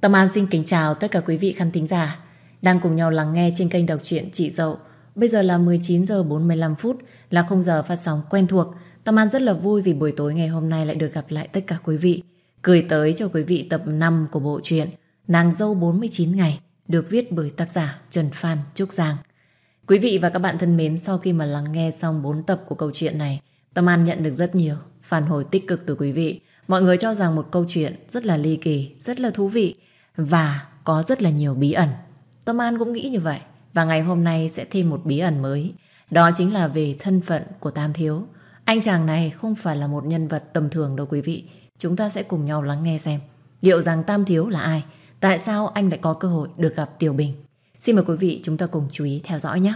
Tâm An xin kính chào tất cả quý vị khán thính giả đang cùng nhau lắng nghe trên kênh đọc truyện Chị Dậu. Bây giờ là 19 giờ 45 phút là khung giờ phát sóng quen thuộc. Tâm An rất là vui vì buổi tối ngày hôm nay lại được gặp lại tất cả quý vị. Cười tới cho quý vị tập 5 của bộ truyện Nàng dâu 49 ngày được viết bởi tác giả Trần Phan Trúc Giang. Quý vị và các bạn thân mến, sau khi mà lắng nghe xong 4 tập của câu chuyện này, Tâm An nhận được rất nhiều phản hồi tích cực từ quý vị. Mọi người cho rằng một câu chuyện rất là ly kỳ, rất là thú vị và có rất là nhiều bí ẩn. Tâm An cũng nghĩ như vậy. Và ngày hôm nay sẽ thêm một bí ẩn mới. Đó chính là về thân phận của Tam Thiếu. Anh chàng này không phải là một nhân vật tầm thường đâu quý vị. Chúng ta sẽ cùng nhau lắng nghe xem. Liệu rằng Tam Thiếu là ai? Tại sao anh lại có cơ hội được gặp Tiểu Bình? Xin mời quý vị chúng ta cùng chú ý theo dõi nhé.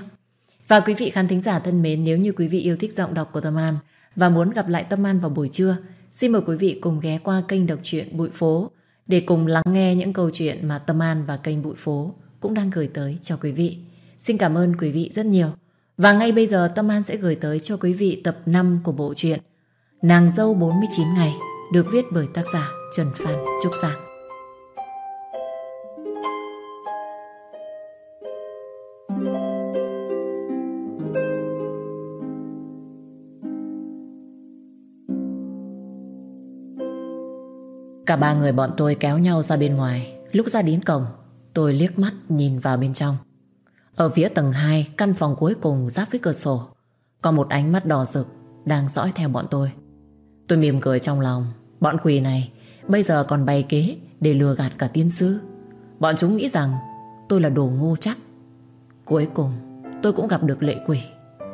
Và quý vị khán thính giả thân mến, nếu như quý vị yêu thích giọng đọc của Tâm An và muốn gặp lại Tâm An vào buổi trưa, xin mời quý vị cùng ghé qua kênh đọc truyện Bụi Phố để cùng lắng nghe những câu chuyện mà Tâm An và kênh Bụi Phố cũng đang gửi tới cho quý vị. Xin cảm ơn quý vị rất nhiều. Và ngay bây giờ Tâm An sẽ gửi tới cho quý vị tập 5 của bộ truyện Nàng dâu 49 ngày, được viết bởi tác giả Trần Phan Trúc Giang. Cả ba người bọn tôi kéo nhau ra bên ngoài. Lúc ra đến cổng, Tôi liếc mắt nhìn vào bên trong. Ở phía tầng 2 Căn phòng cuối cùng giáp với cửa sổ, Có một ánh mắt đỏ rực Đang dõi theo bọn tôi. Tôi mỉm cười trong lòng, Bọn quỷ này, bây giờ còn bày kế Để lừa gạt cả tiên sư. Bọn chúng nghĩ rằng tôi là đồ ngu chắc. Cuối cùng, tôi cũng gặp được lệ quỷ.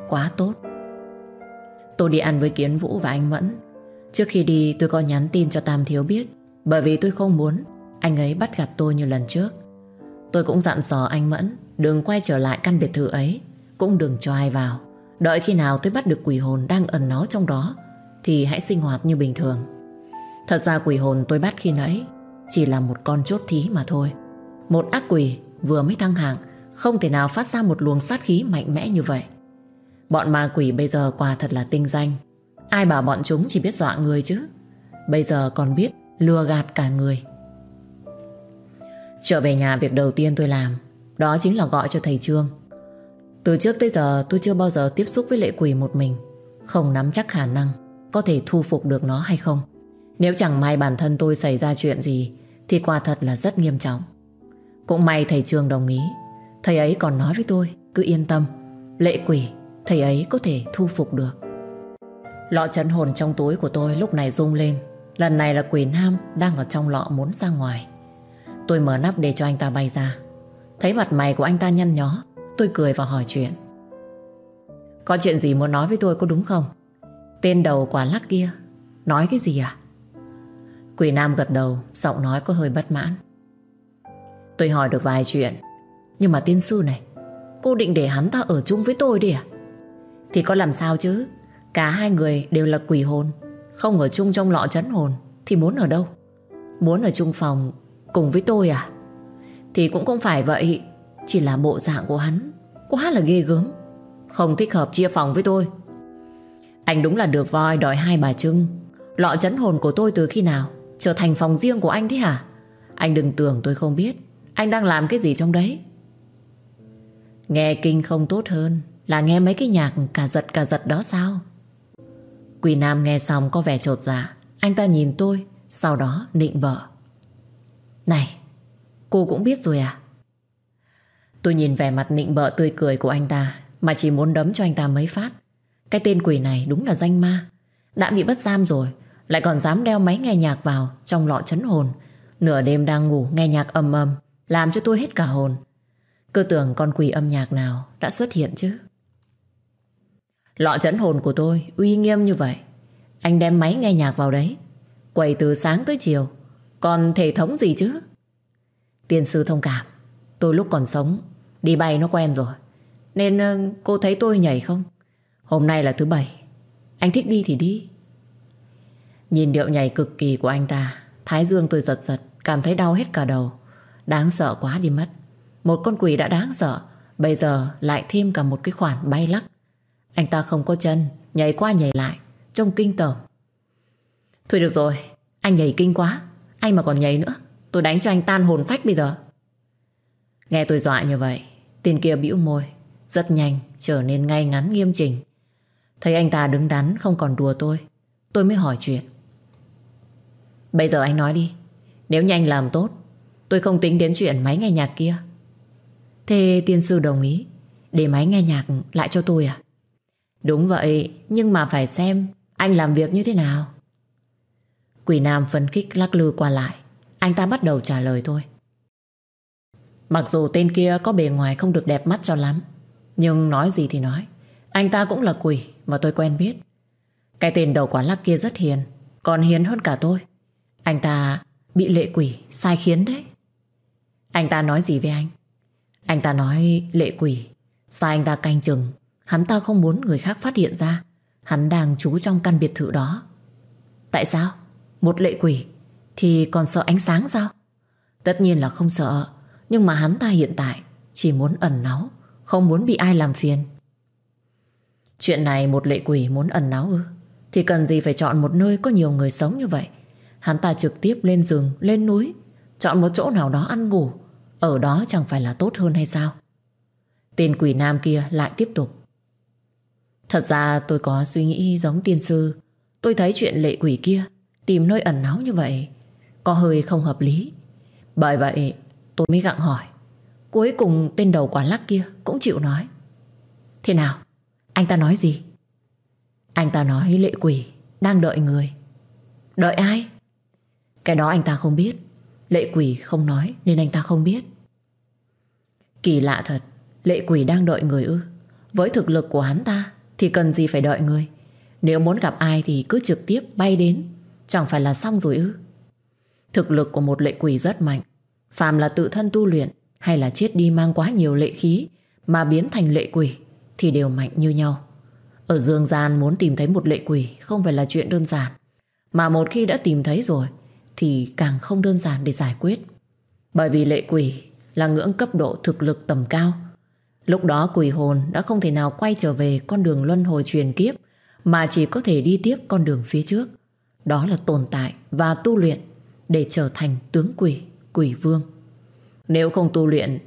Quá tốt. Tôi đi ăn với Kiến Vũ và anh Mẫn. Trước khi đi, tôi có nhắn tin cho Tam Thiếu biết bởi vì tôi không muốn anh ấy bắt gặp tôi như lần trước. Tôi cũng dặn dò anh Mẫn đừng quay trở lại căn biệt thự ấy, cũng đừng cho ai vào. Đợi khi nào tôi bắt được quỷ hồn đang ẩn nó trong đó thì hãy sinh hoạt như bình thường. Thật ra quỷ hồn tôi bắt khi nãy chỉ là một con chốt thí mà thôi. Một ác quỷ vừa mới thăng hạng không thể nào phát ra một luồng sát khí mạnh mẽ như vậy. Bọn ma quỷ bây giờ quả thật là tinh danh. Ai bảo bọn chúng chỉ biết dọa người chứ. Bây giờ còn biết lừa gạt cả người. Trở về nhà, việc đầu tiên tôi làm, đó chính là gọi cho thầy Trương. Từ trước tới giờ, tôi chưa bao giờ tiếp xúc với lệ quỷ một mình, không nắm chắc khả năng có thể thu phục được nó hay không. Nếu chẳng may bản thân tôi xảy ra chuyện gì, thì quả thật là rất nghiêm trọng. Cũng may thầy Trương đồng ý. Thầy ấy còn nói với tôi, cứ yên tâm, lệ quỷ, thầy ấy có thể thu phục được. Lọ chấn hồn trong túi của tôi lúc này rung lên Lần này là quỷ nam đang ở trong lọ muốn ra ngoài. Tôi mở nắp để cho anh ta bay ra. Thấy mặt mày của anh ta nhăn nhó, tôi cười và hỏi chuyện. Có chuyện gì muốn nói với tôi có đúng không? Tên đầu quả lắc kia, nói cái gì à? Quỷ nam gật đầu, giọng nói có hơi bất mãn. Tôi hỏi được vài chuyện, nhưng mà tiên sư này, cô định để hắn ta ở chung với tôi đi à? Thì có làm sao chứ? Cả hai người đều là quỷ hồn không ở chung trong lọ chấn hồn, Thì muốn ở đâu? Muốn ở chung phòng cùng với tôi à? Thì cũng không phải vậy, Chỉ là bộ dạng của hắn, Quá là ghê gớm. Không thích hợp chia phòng với tôi. Anh đúng là được voi đòi hai bà trưng. Lọ chấn hồn của tôi từ khi nào? Trở thành phòng riêng của anh thế hả? Anh đừng tưởng tôi không biết. Anh đang làm cái gì trong đấy? Nghe kinh không tốt hơn Là nghe mấy cái nhạc cả giật cả giật đó sao? Quỳ Nam nghe xong có vẻ trột dạ. Anh ta nhìn tôi, Sau đó nịnh bợ. Này, cô cũng biết rồi à? Tôi nhìn vẻ mặt nịnh bợ tươi cười của anh ta, Mà chỉ muốn đấm cho anh ta mấy phát. Cái tên quỷ này đúng là danh ma. Đã bị bắt giam rồi, Lại còn dám đeo máy nghe nhạc vào Trong lọ chấn hồn. Nửa đêm đang ngủ nghe nhạc ầm ầm, Làm cho tôi hết cả hồn. Cứ tưởng con quỷ âm nhạc nào đã xuất hiện chứ. Lọ chấn hồn của tôi, uy nghiêm như vậy. Anh đem máy nghe nhạc vào đấy. Quầy từ sáng tới chiều. Còn thể thống gì chứ? Tiên sư thông cảm. Tôi lúc còn sống, Đi bay nó quen rồi. Nên ờ, cô thấy tôi nhảy không? Hôm nay là thứ bảy. Anh thích đi thì đi. Nhìn điệu nhảy cực kỳ của anh ta, Thái dương tôi giật giật, Cảm thấy đau hết cả đầu. Đáng sợ quá đi mất. Một con quỷ đã đáng sợ, Bây giờ lại thêm cả một cái khoản bay lắc anh ta không có chân, Nhảy qua nhảy lại, Trông kinh tởm. Thôi được rồi, Anh nhảy kinh quá Anh mà còn nhảy nữa, Tôi đánh cho anh tan hồn phách bây giờ. Nghe tôi dọa như vậy, Tên kia bĩu môi, Rất nhanh, trở nên ngay ngắn nghiêm chỉnh. Thấy anh ta đứng đắn, không còn đùa tôi Tôi mới hỏi chuyện. Bây giờ anh nói đi, Nếu nhanh làm tốt, Tôi không tính đến chuyện máy nghe nhạc kia. Thế tiên sư đồng ý, Để máy nghe nhạc lại cho tôi à? Đúng vậy, Nhưng mà phải xem anh làm việc như thế nào. Quỷ Nam phấn khích lắc lư qua lại. Anh ta bắt đầu trả lời tôi Mặc dù tên kia có bề ngoài không được đẹp mắt cho lắm, Nhưng nói gì thì nói. Anh ta cũng là quỷ mà tôi quen biết. Cái tên đầu quán lắc kia rất hiền, Còn hiền hơn cả tôi. Anh ta bị lệ quỷ, sai khiến đấy. Anh ta nói gì với anh? Anh ta nói lệ quỷ, Sai anh ta canh chừng. Hắn ta không muốn người khác phát hiện ra. Hắn đang trú trong căn biệt thự đó. Tại sao? Một lệ quỷ. Thì còn sợ ánh sáng sao? Tất nhiên là không sợ. Nhưng mà hắn ta hiện tại Chỉ muốn ẩn náu, Không muốn bị ai làm phiền. Chuyện này một lệ quỷ muốn ẩn náu ư? Thì cần gì phải chọn một nơi có nhiều người sống như vậy? Hắn ta trực tiếp lên rừng Lên núi, Chọn một chỗ nào đó ăn ngủ. Ở đó chẳng phải là tốt hơn hay sao? Tên quỷ nam kia lại tiếp tục. Thật ra tôi có suy nghĩ giống tiên sư. Tôi thấy chuyện lệ quỷ kia Tìm nơi ẩn náu như vậy Có hơi không hợp lý. Bởi vậy, tôi mới gặng hỏi. Cuối cùng tên đầu quán lắc kia Cũng chịu nói. Thế nào? Anh ta nói gì? Anh ta nói lệ quỷ Đang đợi người. Đợi ai? Cái đó anh ta không biết. Lệ quỷ không nói nên anh ta không biết. Kỳ lạ thật, Lệ quỷ đang đợi người ư? Với thực lực của hắn ta thì cần gì phải đợi người? Nếu muốn gặp ai thì cứ trực tiếp bay đến. Chẳng phải là xong rồi ư? Thực lực của một lệ quỷ rất mạnh. Phàm là tự thân tu luyện Hay là chết đi mang quá nhiều lệ khí Mà biến thành lệ quỷ Thì đều mạnh như nhau. Ở dương gian muốn tìm thấy một lệ quỷ Không phải là chuyện đơn giản. Mà một khi đã tìm thấy rồi Thì càng không đơn giản để giải quyết. Bởi vì lệ quỷ là ngưỡng cấp độ thực lực tầm cao. Lúc đó quỷ hồn đã không thể nào quay trở về con đường luân hồi truyền kiếp mà chỉ có thể đi tiếp con đường phía trước. Đó là tồn tại và tu luyện để trở thành tướng quỷ, quỷ vương. Nếu không tu luyện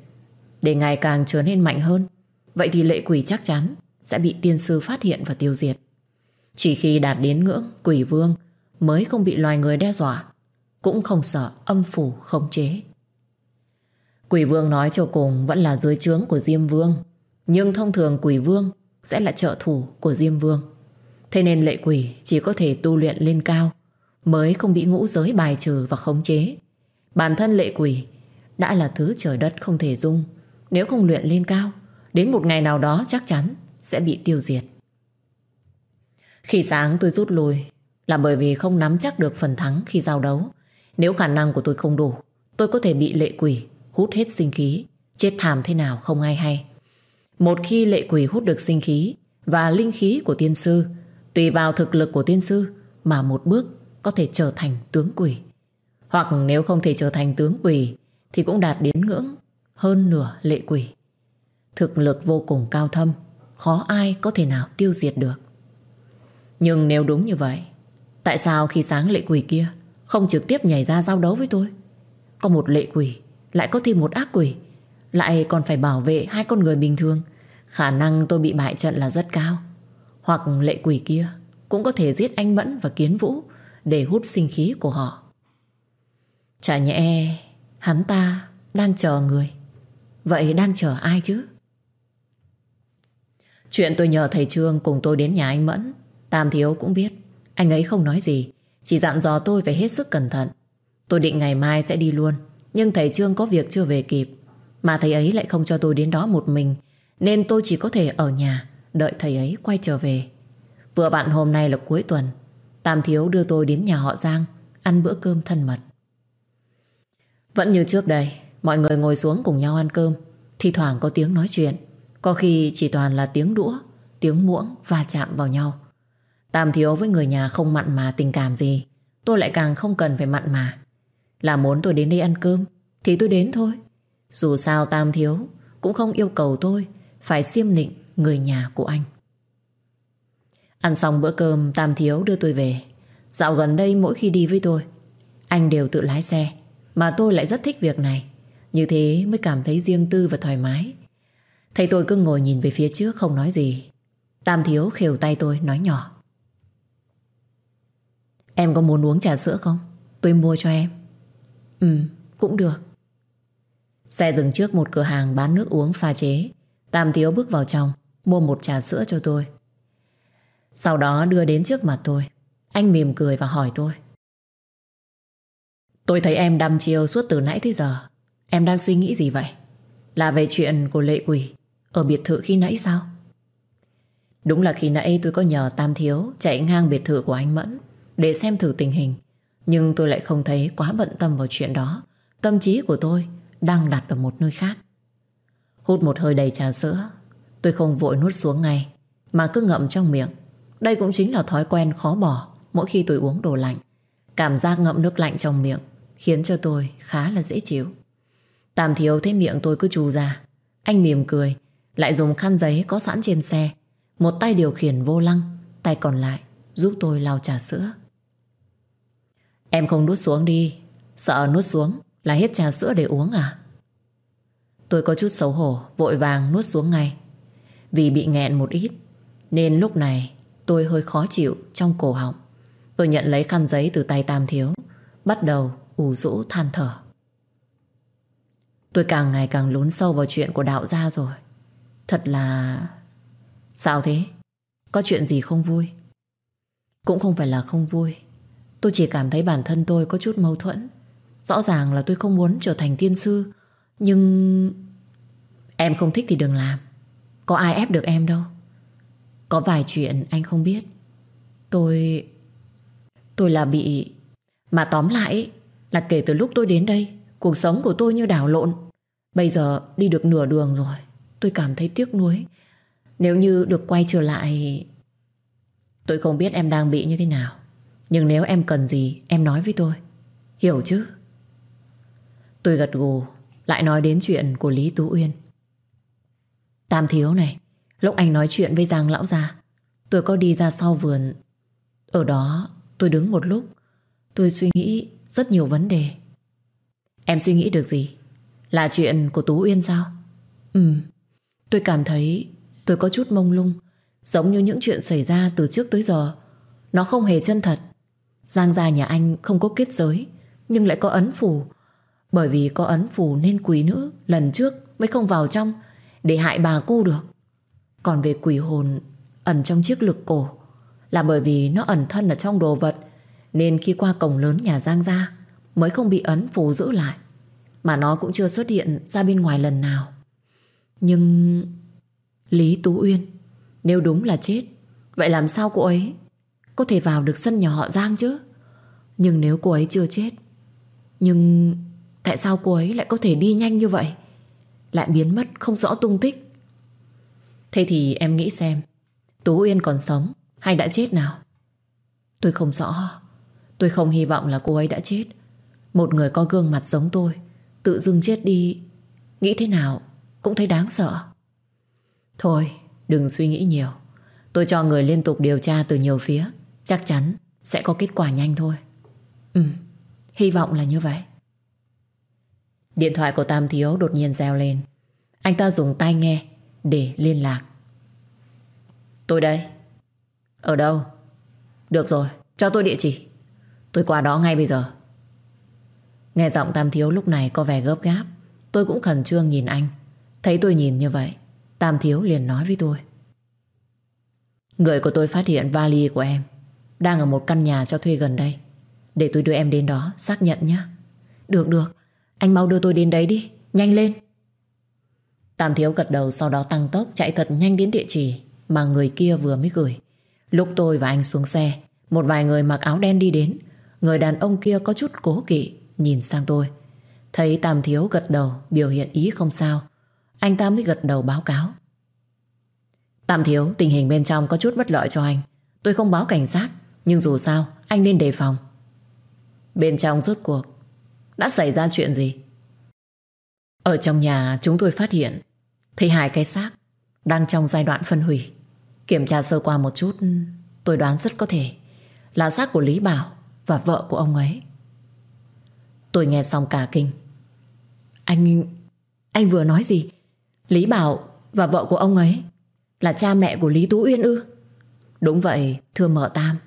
để ngày càng trở nên mạnh hơn, vậy thì lệ quỷ chắc chắn sẽ bị tiên sư phát hiện và tiêu diệt. Chỉ khi đạt đến ngưỡng quỷ vương mới không bị loài người đe dọa, cũng không sợ âm phủ khống chế. Quỷ vương nói cho cùng vẫn là dưới trướng của Diêm Vương. Nhưng thông thường quỷ vương sẽ là trợ thủ của Diêm Vương. Thế nên lệ quỷ chỉ có thể tu luyện lên cao mới không bị ngũ giới bài trừ và khống chế. Bản thân lệ quỷ đã là thứ trời đất không thể dung. Nếu không luyện lên cao, đến một ngày nào đó chắc chắn sẽ bị tiêu diệt. Khi sáng tôi rút lui là bởi vì không nắm chắc được phần thắng khi giao đấu. Nếu khả năng của tôi không đủ, tôi có thể bị lệ quỷ hút hết sinh khí, chết thảm thế nào không ai hay. Một khi lệ quỷ hút được sinh khí và linh khí của tiên sư, tùy vào thực lực của tiên sư mà một bước có thể trở thành tướng quỷ. Hoặc nếu không thể trở thành tướng quỷ thì cũng đạt đến ngưỡng hơn nửa lệ quỷ. Thực lực vô cùng cao thâm, khó ai có thể nào tiêu diệt được. Nhưng nếu đúng như vậy, tại sao khi sáng lệ quỷ kia không trực tiếp nhảy ra giao đấu với tôi? Có một lệ quỷ lại có thêm một ác quỷ. Lại còn phải bảo vệ hai con người bình thường. Khả năng tôi bị bại trận là rất cao. Hoặc lệ quỷ kia Cũng có thể giết anh Mẫn và Kiến Vũ Để hút sinh khí của họ. Chả nhẽ Hắn ta đang chờ người. Vậy đang chờ ai chứ? Chuyện tôi nhờ thầy Trương cùng tôi đến nhà anh Mẫn, Tam Thiếu cũng biết. Anh ấy không nói gì, Chỉ dặn dò tôi phải hết sức cẩn thận. Tôi định ngày mai sẽ đi luôn nhưng thầy Trương có việc chưa về kịp. Mà thầy ấy lại không cho tôi đến đó một mình, Nên tôi chỉ có thể ở nhà, Đợi thầy ấy quay trở về. Vừa vặn hôm nay là cuối tuần, Tam Thiếu đưa tôi đến nhà họ Giang, Ăn bữa cơm thân mật. Vẫn như trước đây, Mọi người ngồi xuống cùng nhau ăn cơm. Thì thoảng có tiếng nói chuyện, Có khi chỉ toàn là tiếng đũa, Tiếng muỗng va chạm vào nhau. Tam Thiếu với người nhà không mặn mà tình cảm gì, Tôi lại càng không cần phải mặn mà là muốn tôi đến đây ăn cơm, Thì tôi đến thôi. Dù sao Tam Thiếu Cũng không yêu cầu tôi Phải xiêm nịnh người nhà của anh. Ăn xong bữa cơm, Tam Thiếu đưa tôi về. Dạo gần đây mỗi khi đi với tôi, Anh đều tự lái xe. Mà tôi lại rất thích việc này. Như thế mới cảm thấy riêng tư và thoải mái. Thầy tôi cứ ngồi nhìn về phía trước không nói gì. Tam thiếu khều tay tôi nói nhỏ. Em có muốn uống trà sữa không? Tôi mua cho em. Ừ, cũng được. Xe dừng trước một cửa hàng bán nước uống pha chế. Tam thiếu bước vào trong Mua một trà sữa cho tôi. Sau đó đưa đến trước mặt tôi. Anh mỉm cười và hỏi tôi. Tôi thấy em đăm chiêu suốt từ nãy tới giờ. Em đang suy nghĩ gì vậy? Là về chuyện của lệ quỷ Ở biệt thự khi nãy sao? Đúng là khi nãy tôi có nhờ Tam Thiếu Chạy ngang biệt thự của anh Mẫn Để xem thử tình hình. Nhưng tôi lại không thấy quá bận tâm vào chuyện đó. Tâm trí của tôi Đang đặt ở một nơi khác. Hút một hơi đầy trà sữa, Tôi không vội nuốt xuống ngay, Mà cứ ngậm trong miệng. Đây cũng chính là thói quen khó bỏ Mỗi khi tôi uống đồ lạnh. Cảm giác ngậm nước lạnh trong miệng Khiến cho tôi khá là dễ chịu. Tạm thiếu thấy miệng tôi cứ trù ra, Anh mỉm cười, Lại dùng khăn giấy có sẵn trên xe. Một tay điều khiển vô lăng, Tay còn lại giúp tôi lau trà sữa. Em không nuốt xuống đi. Sợ nuốt xuống là hết trà sữa để uống à? Tôi có chút xấu hổ, Vội vàng nuốt xuống ngay. Vì bị nghẹn một ít, Nên lúc này tôi hơi khó chịu trong cổ họng. Tôi nhận lấy khăn giấy từ tay Tam Thiếu, Bắt đầu ủ rũ than thở. Tôi càng ngày càng lún sâu vào chuyện của đạo gia rồi. Thật là... Sao thế? Có chuyện gì không vui? Cũng không phải là không vui. Tôi chỉ cảm thấy bản thân tôi có chút mâu thuẫn. Rõ ràng là tôi không muốn trở thành tiên sư, Nhưng... Em không thích thì đừng làm. Có ai ép được em đâu. Có vài chuyện anh không biết. Tôi... Tôi là bị... Mà tóm lại, là kể từ lúc tôi đến đây, Cuộc sống của tôi như đảo lộn. Bây giờ đi được nửa đường rồi, Tôi cảm thấy tiếc nuối. Nếu như được quay trở lại, Tôi không biết em đang bị như thế nào. Nhưng nếu em cần gì, Em nói với tôi. Hiểu chứ? Tôi gật gù, Lại nói đến chuyện của Lý Tú Uyên. Tam thiếu này, Lúc anh nói chuyện với Giang Lão Gia, Tôi có đi ra sau vườn. Ở đó, tôi đứng một lúc, Tôi suy nghĩ rất nhiều vấn đề. Em suy nghĩ được gì? Là chuyện của Tú Uyên sao? Ừ Tôi cảm thấy tôi có chút mông lung, Giống như những chuyện xảy ra từ trước tới giờ. Nó không hề chân thật. Giang gia nhà anh không có kết giới, Nhưng lại có ấn phù. Bởi vì có ấn phù nên quỷ nữ Lần trước mới không vào trong Để hại bà cô được. Còn về quỷ hồn ẩn trong chiếc lực cổ Là bởi vì nó ẩn thân ở trong đồ vật, Nên khi qua cổng lớn nhà Giang gia Mới không bị ấn phù giữ lại, Mà nó cũng chưa xuất hiện ra bên ngoài lần nào. Nhưng Lý Tú Uyên, Nếu đúng là chết, Vậy làm sao cô ấy có thể vào được sân nhà họ Giang chứ? Nhưng nếu cô ấy chưa chết, Nhưng Tại sao cô ấy lại có thể đi nhanh như vậy? Lại biến mất không rõ tung tích. Thế thì em nghĩ xem, Tú Uyên còn sống Hay đã chết nào? Tôi không rõ. Tôi không hy vọng là cô ấy đã chết. Một người có gương mặt giống tôi, Tự dưng chết đi, Nghĩ thế nào cũng thấy đáng sợ. Thôi, đừng suy nghĩ nhiều. Tôi cho người liên tục điều tra từ nhiều phía. Chắc chắn sẽ có kết quả nhanh thôi. Ừ Hy vọng là như vậy. Điện thoại của Tam Thiếu đột nhiên reo lên. Anh ta dùng tai nghe Để liên lạc. Tôi đây. Ở đâu? Được rồi, cho tôi địa chỉ. Tôi qua đó ngay bây giờ. Nghe giọng Tam Thiếu lúc này có vẻ gấp gáp. Tôi cũng khẩn trương nhìn anh. Thấy tôi nhìn như vậy, Tam Thiếu liền nói với tôi. Người của tôi phát hiện vali của em. Đang ở một căn nhà cho thuê gần đây. Để tôi đưa em đến đó, xác nhận nhé Được được. Anh mau đưa tôi đến đấy đi. Nhanh lên. Tam Thiếu gật đầu, sau đó tăng tốc Chạy thật nhanh đến địa chỉ Mà người kia vừa mới gửi. Lúc tôi và anh xuống xe, Một vài người mặc áo đen đi đến. Người đàn ông kia có chút cố kỵ, Nhìn sang tôi. Thấy Tam Thiếu gật đầu, biểu hiện ý không sao. Anh ta mới gật đầu báo cáo. Tam Thiếu, tình hình bên trong có chút bất lợi cho anh. Tôi không báo cảnh sát. Nhưng dù sao anh nên đề phòng Bên trong rốt cuộc Đã xảy ra chuyện gì Ở trong nhà chúng tôi phát hiện Thấy hai cái xác Đang trong giai đoạn phân hủy Kiểm tra sơ qua một chút Tôi đoán rất có thể Là xác của Lý Bảo Và vợ của ông ấy Tôi nghe xong cả kinh. Anh... anh vừa nói gì? Lý Bảo và vợ của ông ấy là cha mẹ của Lý Tú Uyên ư? Đúng vậy, thưa mợ Tam.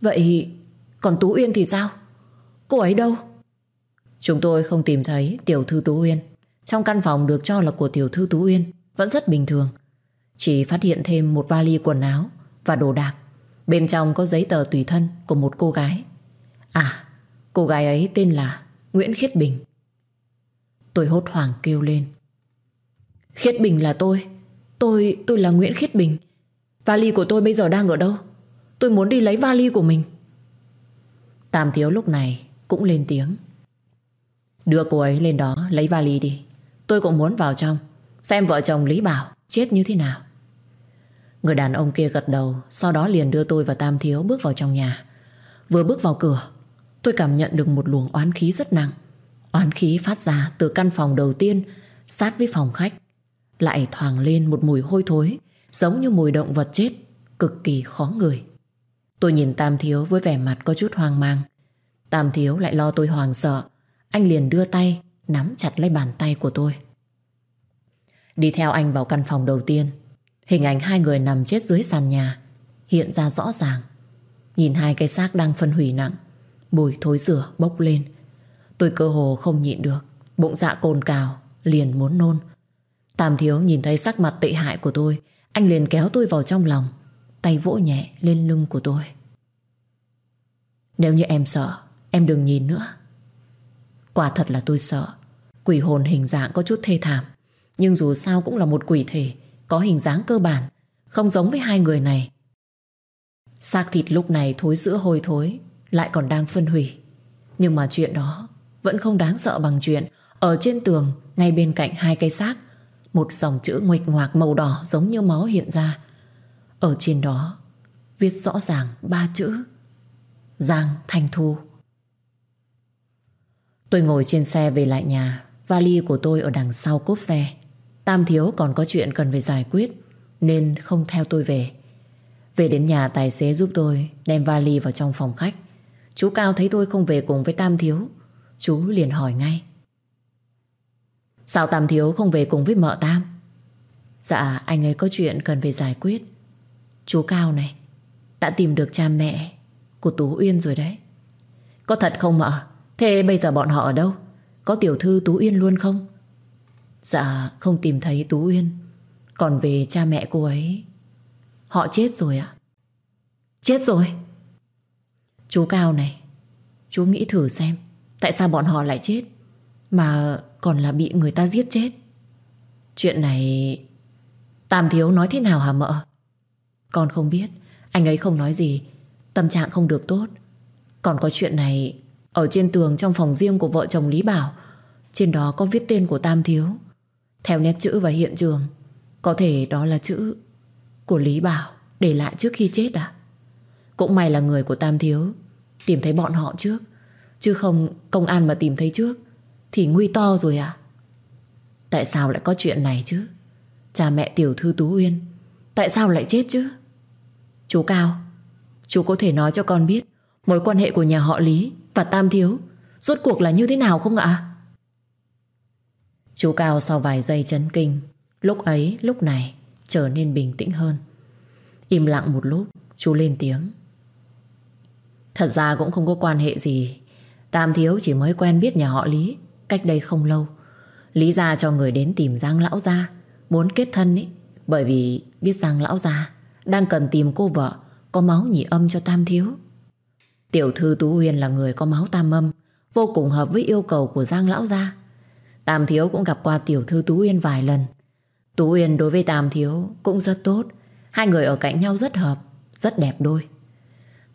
Vậy còn Tú Uyên thì sao? Cô ấy đâu? Chúng tôi không tìm thấy tiểu thư Tú Uyên. Trong căn phòng được cho là của tiểu thư Tú Uyên vẫn rất bình thường. Chỉ phát hiện thêm một vali quần áo và đồ đạc. Bên trong có giấy tờ tùy thân của một cô gái. À, cô gái ấy tên là Nguyễn Khiết Bình. Tôi hốt hoảng kêu lên. Khiết Bình là tôi. Tôi, tôi là Nguyễn Khiết Bình. Vali của tôi bây giờ đang ở đâu? Tôi muốn đi lấy vali của mình. Tam Thiếu lúc này cũng lên tiếng. Đưa cô ấy lên đó lấy vali đi. Tôi cũng muốn vào trong xem vợ chồng Lý Bảo chết như thế nào. Người đàn ông kia gật đầu, Sau đó liền đưa tôi và Tam Thiếu bước vào trong nhà Vừa bước vào cửa, Tôi cảm nhận được một luồng oán khí rất nặng Oán khí phát ra từ căn phòng đầu tiên, Sát với phòng khách Lại thoảng lên một mùi hôi thối, Giống như mùi động vật chết, Cực kỳ khó người Tôi nhìn Tam Thiếu với vẻ mặt có chút hoang mang. Tam Thiếu lại lo tôi hoàng sợ. Anh liền đưa tay, Nắm chặt lấy bàn tay của tôi. Đi theo anh vào căn phòng đầu tiên. Hình ảnh hai người nằm chết dưới sàn nhà Hiện ra rõ ràng. Nhìn hai cái xác đang phân hủy nặng, Mùi thối rửa bốc lên. Tôi cơ hồ không nhịn được, Bụng dạ cồn cào, Liền muốn nôn. Tam thiếu nhìn thấy sắc mặt tệ hại của tôi, Anh liền kéo tôi vào trong lòng. Tay vỗ nhẹ lên lưng của tôi. Nếu như em sợ, Em đừng nhìn nữa. Quả thật là tôi sợ. Quỷ hồn hình dạng có chút thê thảm. Nhưng dù sao cũng là một quỷ thể, Có hình dáng cơ bản, Không giống với hai người này. Xác thịt lúc này thối giữa hôi thối, Lại còn đang phân hủy. Nhưng mà chuyện đó Vẫn không đáng sợ bằng chuyện Ở trên tường, ngay bên cạnh hai cây xác, Một dòng chữ nguệch ngoạc màu đỏ Giống như máu hiện ra. Ở trên đó, Viết rõ ràng ba chữ. Giang Thanh Thu. Tôi ngồi trên xe về lại nhà. Vali của tôi ở đằng sau cốp xe. Tam Thiếu còn có chuyện cần phải giải quyết, Nên không theo tôi về. Về đến nhà, tài xế giúp tôi Đem vali vào trong phòng khách. Chú Cao thấy tôi không về cùng với Tam Thiếu, Chú liền hỏi ngay. Sao Tam Thiếu không về cùng với mợ Tam? Dạ anh ấy có chuyện cần phải giải quyết. Chú Cao này, Đã tìm được cha mẹ Của Tú Uyên rồi đấy. Có thật không mợ Thế bây giờ bọn họ ở đâu? Có tiểu thư Tú Uyên luôn không? Dạ không tìm thấy Tú Uyên. Còn về cha mẹ cô ấy, Họ chết rồi ạ. Chết rồi. Chú Cao này, Chú nghĩ thử xem, Tại sao bọn họ lại chết, Mà còn là bị người ta giết chết? Chuyện này, Tam Thiếu nói thế nào hả mợ? Con không biết. Anh ấy không nói gì. Tâm trạng không được tốt. Còn có chuyện này, Ở trên tường trong phòng riêng của vợ chồng Lý Bảo, Trên đó có viết tên của Tam Thiếu. Theo nét chữ và hiện trường, Có thể đó là chữ Của Lý Bảo Để lại trước khi chết à? Cũng may là người của Tam Thiếu Tìm thấy bọn họ trước, Chứ không công an mà tìm thấy trước Thì nguy to rồi à? Tại sao lại có chuyện này chứ? Cha mẹ tiểu thư Tú Uyên Tại sao lại chết chứ? Chú Cao, Chú có thể nói cho con biết Mối quan hệ của nhà họ Lý và Tam Thiếu Rốt cuộc là như thế nào không ạ? Chú Cao sau vài giây chấn kinh, Lúc ấy, lúc này Trở nên bình tĩnh hơn. Im lặng một lúc, Chú lên tiếng. Thật ra cũng không có quan hệ gì. Tam Thiếu chỉ mới quen biết nhà họ Lý Cách đây không lâu. Lý ra cho người đến tìm Giang Lão Gia, Muốn kết thân ý. Bởi vì biết rằng Lão già Đang cần tìm cô vợ Có máu nhị âm cho Tam Thiếu. Tiểu thư Tú Huyền là người có máu tam âm, Vô cùng hợp với yêu cầu của Giang Lão Gia. Tam Thiếu cũng gặp qua tiểu thư Tú Uyên vài lần. Tú Uyên đối với Tam Thiếu cũng rất tốt, Hai người ở cạnh nhau rất hợp, Rất đẹp đôi.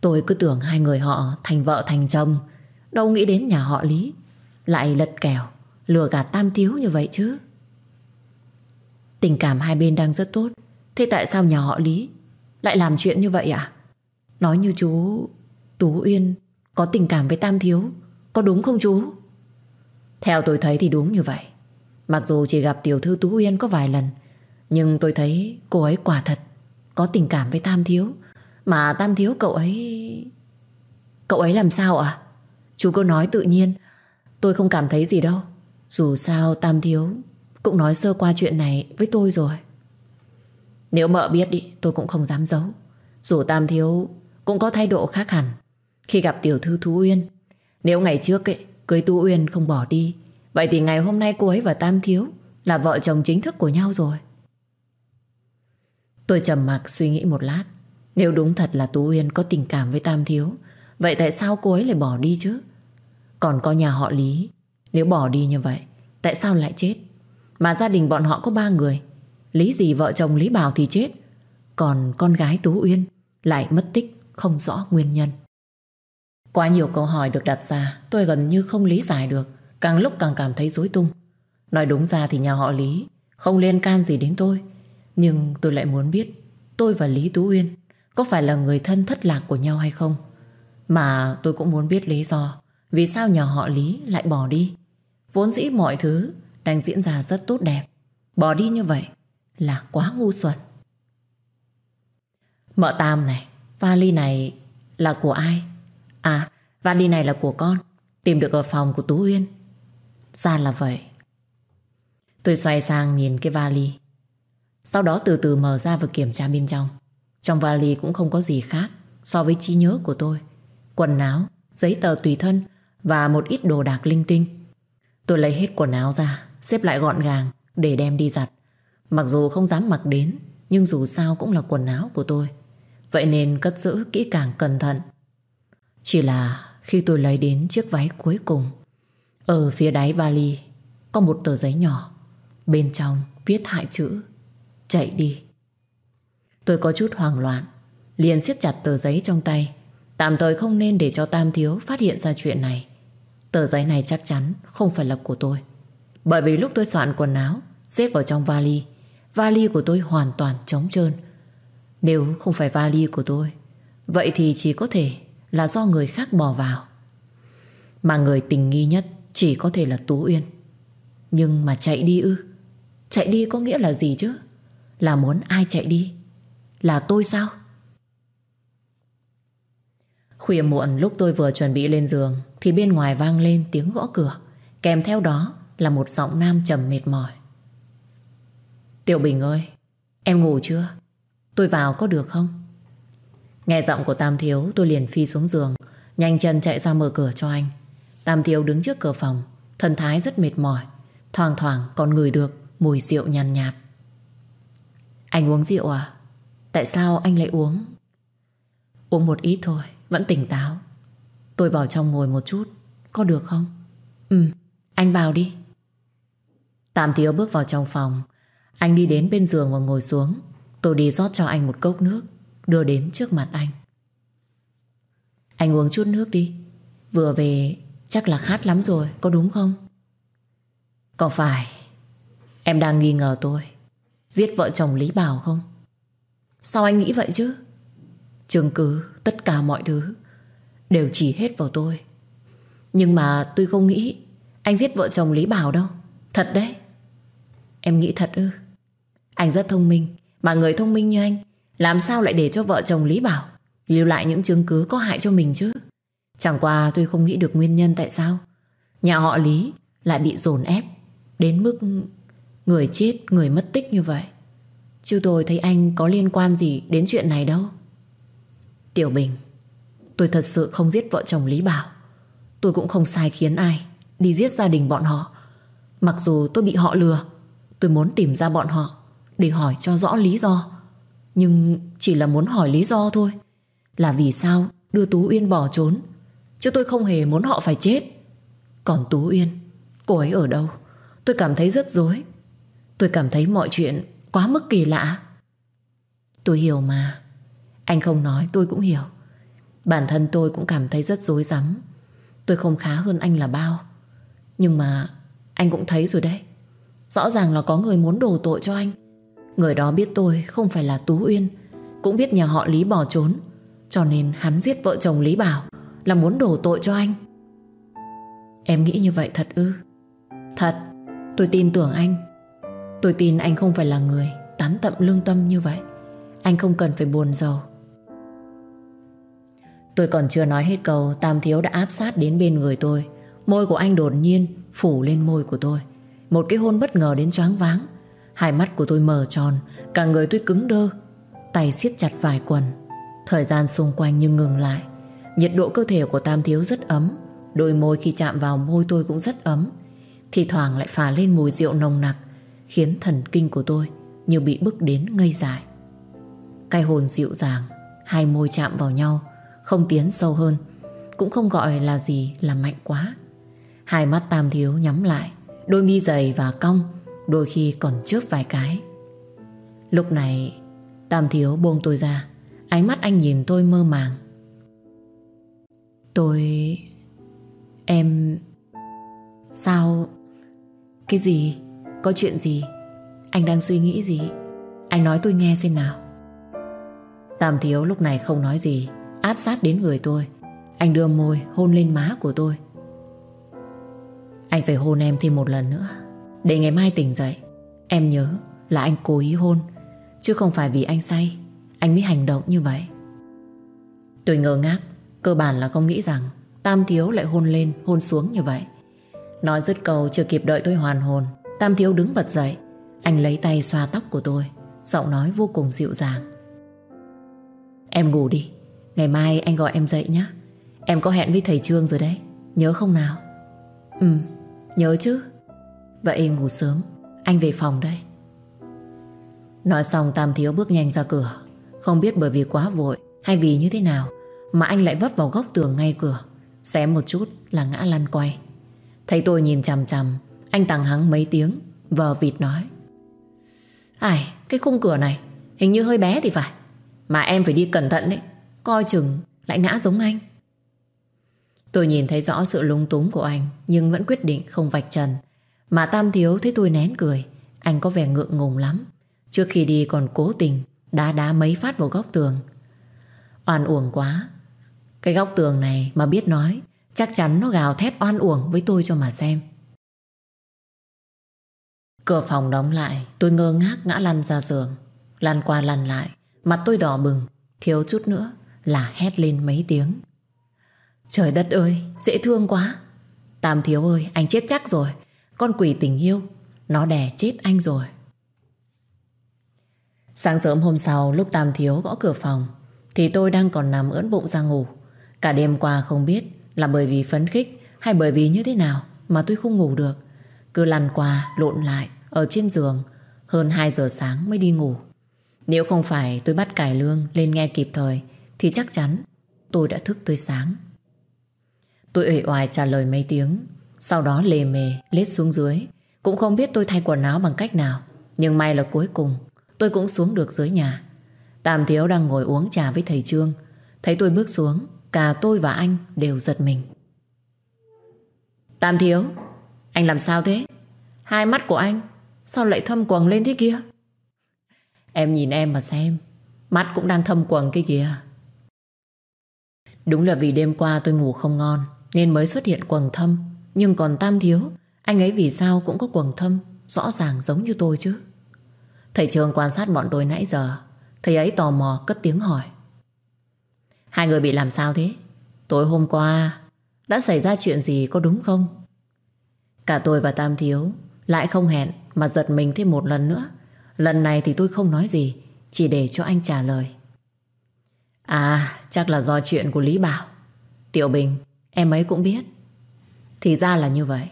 Tôi cứ tưởng hai người họ thành vợ thành chồng, Đâu nghĩ đến nhà họ Lý, Lại lật kèo, Lừa gạt Tam Thiếu như vậy chứ. Tình cảm hai bên đang rất tốt. Thế tại sao nhà họ Lý Lại làm chuyện như vậy ạ? Nói như chú Tú Uyên, có tình cảm với Tam Thiếu, Có đúng không chú? Theo tôi thấy thì đúng như vậy. Mặc dù chỉ gặp tiểu thư Tú Uyên có vài lần, Nhưng tôi thấy cô ấy quả thật Có tình cảm với Tam Thiếu. Mà Tam Thiếu cậu ấy Cậu ấy làm sao ạ? Chú cứ nói tự nhiên, Tôi không cảm thấy gì đâu. Dù sao Tam Thiếu cũng nói sơ qua chuyện này với tôi rồi. Nếu mợ biết đi Tôi cũng không dám giấu. Dù Tam Thiếu cũng có thái độ khác hẳn. Khi gặp tiểu thư Thú Uyên Nếu ngày trước ấy, cưới Tú Uyên không bỏ đi Vậy thì ngày hôm nay cô ấy và Tam Thiếu Là vợ chồng chính thức của nhau rồi. Tôi trầm mặc suy nghĩ một lát. Nếu đúng thật là Tú Uyên có tình cảm với Tam Thiếu Vậy tại sao cô ấy lại bỏ đi chứ? Còn có nhà họ Lý Nếu bỏ đi như vậy Tại sao lại chết? Mà gia đình bọn họ có ba người. Lý gì vợ chồng Lý Bảo thì chết. Còn con gái Tú Uyên Lại mất tích, không rõ nguyên nhân. Quá nhiều câu hỏi được đặt ra, Tôi gần như không lý giải được. Càng lúc càng cảm thấy rối tung. Nói đúng ra thì nhà họ Lý Không liên can gì đến tôi. Nhưng tôi lại muốn biết, Tôi và Lý Tú Uyên Có phải là người thân thất lạc của nhau hay không? Mà tôi cũng muốn biết lý do Vì sao nhà họ Lý lại bỏ đi. Vốn dĩ mọi thứ đang diễn ra rất tốt đẹp. Bỏ đi như vậy là quá ngu xuẩn. Mợ Tam này Vali này là của ai? À vali này là của con Tìm được ở phòng của Tú Uyên. Ra là vậy. Tôi xoay sang nhìn cái vali. Sau đó từ từ mở ra và kiểm tra bên trong. Trong vali cũng không có gì khác So với trí nhớ của tôi. Quần áo, giấy tờ tùy thân Và một ít đồ đạc linh tinh. Tôi lấy hết quần áo ra. Xếp lại gọn gàng để đem đi giặt. Mặc dù không dám mặc đến, Nhưng dù sao cũng là quần áo của tôi. Vậy nên cất giữ kỹ càng cẩn thận. Chỉ là khi tôi lấy đến chiếc váy cuối cùng, Ở phía đáy vali Có một tờ giấy nhỏ, Bên trong viết hại chữ, Chạy đi. Tôi có chút hoảng loạn, Liền siết chặt tờ giấy trong tay. Tạm thời không nên để cho Tam Thiếu phát hiện ra chuyện này. Tờ giấy này chắc chắn không phải là của tôi. Bởi vì lúc tôi soạn quần áo, Xếp vào trong vali Vali của tôi hoàn toàn trống trơn. Nếu không phải vali của tôi, Vậy thì chỉ có thể là do người khác bỏ vào. Mà người tình nghi nhất chỉ có thể là Tú Uyên. Nhưng mà chạy đi ư? Chạy đi có nghĩa là gì chứ? Là muốn ai chạy đi? Là tôi sao? Khuya muộn, lúc tôi vừa chuẩn bị lên giường, Thì bên ngoài vang lên tiếng gõ cửa. Kèm theo đó là một giọng nam trầm mệt mỏi. Tiểu Bình ơi Em ngủ chưa? Tôi vào có được không? Nghe giọng của Tam Thiếu tôi liền phi xuống giường Nhanh chân chạy ra mở cửa cho anh. Tam Thiếu đứng trước cửa phòng Thần thái rất mệt mỏi Thoảng thoảng còn ngửi được mùi rượu nhàn nhạt, Anh uống rượu à? Tại sao anh lại uống? Uống một ít thôi Vẫn tỉnh táo. Tôi vào trong ngồi một chút Có được không? Ừ anh vào đi. Tạm Thiếu bước vào trong phòng. Anh đi đến bên giường và ngồi xuống. Tôi đi rót cho anh một cốc nước, Đưa đến trước mặt anh. Anh uống chút nước đi. Vừa về, chắc là khát lắm rồi, Có đúng không? Có phải Em đang nghi ngờ tôi, Giết vợ chồng Lý Bảo không? Sao anh nghĩ vậy chứ? Chứng cứ, tất cả mọi thứ, Đều chỉ hết vào tôi. Nhưng mà tôi không nghĩ Anh giết vợ chồng Lý Bảo đâu. Thật đấy. Em nghĩ thật ư? Anh rất thông minh, Mà người thông minh như anh, Làm sao lại để cho vợ chồng Lý Bảo Lưu lại những chứng cứ có hại cho mình chứ? Chẳng qua tôi không nghĩ được nguyên nhân tại sao Nhà họ Lý Lại bị dồn ép Đến mức Người chết, người mất tích như vậy. Chứ tôi thấy anh có liên quan gì Đến chuyện này đâu. Tiểu Bình, Tôi thật sự không giết vợ chồng Lý Bảo. Tôi cũng không sai khiến ai Đi giết gia đình bọn họ. Mặc dù tôi bị họ lừa Tôi muốn tìm ra bọn họ Để hỏi cho rõ lý do. Nhưng chỉ là muốn hỏi lý do thôi. Là vì sao đưa Tú Uyên bỏ trốn? Chứ tôi không hề muốn họ phải chết. Còn Tú Uyên, Cô ấy ở đâu? Tôi cảm thấy rất dối Tôi cảm thấy mọi chuyện quá mức kỳ lạ. Tôi hiểu mà. Anh không nói tôi cũng hiểu. Bản thân tôi cũng cảm thấy rất dối rắm. Tôi không khá hơn anh là bao. Nhưng mà Anh cũng thấy rồi đấy. Rõ ràng là có người muốn đổ tội cho anh. Người đó biết tôi không phải là Tú Uyên, Cũng biết nhà họ Lý bỏ trốn, Cho nên hắn giết vợ chồng Lý Bảo Là muốn đổ tội cho anh. Em nghĩ như vậy thật ư? Thật, Tôi tin tưởng anh. Tôi tin anh không phải là người Tán tậm lương tâm như vậy. Anh không cần phải buồn giàu. Tôi còn chưa nói hết câu, Tam Thiếu đã áp sát đến bên người tôi. Môi của anh đột nhiên phủ lên môi của tôi. Một cái hôn bất ngờ đến choáng váng. Hai mắt của tôi mở tròn, Cả người tôi cứng đơ, Tay siết chặt vài quần. Thời gian xung quanh như ngừng lại. Nhiệt độ cơ thể của Tam Thiếu rất ấm, Đôi môi khi chạm vào môi tôi cũng rất ấm. Thì thoảng lại phả lên mùi rượu nồng nặc, Khiến thần kinh của tôi Như bị bức đến ngây dại. Cái hồn dịu dàng, Hai môi chạm vào nhau, Không tiến sâu hơn, Cũng không gọi là gì là mạnh quá. Hai mắt Tam Thiếu nhắm lại Đôi mi dày và cong, Đôi khi còn chớp vài cái Lúc này, Tam Thiếu buông tôi ra, Ánh mắt anh nhìn tôi mơ màng Tôi... Em... Sao... Cái gì? Có chuyện gì? Anh đang suy nghĩ gì? Anh nói tôi nghe xem nào Tam Thiếu lúc này không nói gì, Áp sát đến người tôi, Anh đưa môi hôn lên má của tôi anh phải hôn em thêm một lần nữa. Để ngày mai tỉnh dậy, Em nhớ là anh cố ý hôn, Chứ không phải vì anh say. Anh mới hành động như vậy. Tôi ngơ ngác, Cơ bản là không nghĩ rằng Tam Thiếu lại hôn lên, hôn xuống như vậy. Nói dứt câu chưa kịp đợi tôi hoàn hồn, Tam Thiếu đứng bật dậy. Anh lấy tay xoa tóc của tôi, Giọng nói vô cùng dịu dàng. Em ngủ đi, Ngày mai anh gọi em dậy nhé Em có hẹn với thầy Trương rồi đấy, Nhớ không nào? Ừ nhớ chứ? Vậy ngủ sớm. Anh về phòng đây. Nói xong, Tam Thiếu bước nhanh ra cửa. Không biết bởi vì quá vội Hay vì như thế nào Mà anh lại vấp vào góc tường ngay cửa, Xé một chút là ngã lăn quay. Thấy tôi nhìn chằm chằm, Anh tặng hắng mấy tiếng, Vờ vịt nói. Ai, cái khung cửa này, Hình như hơi bé thì phải. Mà em phải đi cẩn thận đấy. Coi chừng lại ngã giống anh. Tôi nhìn thấy rõ sự lung túng của anh, Nhưng vẫn quyết định không vạch trần. Mà Tam Thiếu thấy tôi nén cười, Anh có vẻ ngượng ngùng lắm. Trước khi đi còn cố tình, Đá đá mấy phát vào góc tường. Oan uổng quá. Cái góc tường này mà biết nói, Chắc chắn nó gào thét oan uổng với tôi cho mà xem. Cửa phòng đóng lại, Tôi ngơ ngác ngã lăn ra giường. Lăn qua lăn lại, Mặt tôi đỏ bừng, Thiếu chút nữa là hét lên mấy tiếng. Trời đất ơi, Dễ thương quá. Tam thiếu ơi, anh chết chắc rồi. Con quỷ tình yêu, Nó đè chết anh rồi. Sáng sớm hôm sau, lúc Tam thiếu gõ cửa phòng, Thì tôi đang còn nằm ưỡn bụng ra ngủ. Cả đêm qua không biết Là bởi vì phấn khích Hay bởi vì như thế nào Mà tôi không ngủ được. Cứ lăn qua, lộn lại, Ở trên giường. Hơn 2 giờ sáng mới đi ngủ. Nếu không phải tôi bắt cải lương lên nghe kịp thời, Thì chắc chắn tôi đã thức tới sáng. Tôi uể oải trả lời mấy tiếng. Sau đó lề mề, lết xuống dưới. Cũng không biết tôi thay quần áo bằng cách nào, Nhưng may là cuối cùng, Tôi cũng xuống được dưới nhà. Tam Thiếu đang ngồi uống trà với thầy Trương. Thấy tôi bước xuống, Cả tôi và anh đều giật mình. Tam Thiếu, Anh làm sao thế? Hai mắt của anh, Sao lại thâm quầng lên thế kia? Em nhìn em mà xem, Mắt cũng đang thâm quầng kia. Kìa Đúng là vì đêm qua tôi ngủ không ngon nên mới xuất hiện quầng thâm. Nhưng còn Tam Thiếu, Anh ấy vì sao cũng có quầng thâm, Rõ ràng giống như tôi chứ. Thầy trường quan sát bọn tôi nãy giờ, Thầy ấy tò mò cất tiếng hỏi. Hai người bị làm sao thế? Tối hôm qua, Đã xảy ra chuyện gì có đúng không? Cả tôi và Tam Thiếu Lại không hẹn mà giật mình thêm một lần nữa. Lần này thì tôi không nói gì, Chỉ để cho anh trả lời. À chắc là do chuyện của Lý Bảo. Tiểu Bình Em ấy cũng biết. Thì ra là như vậy.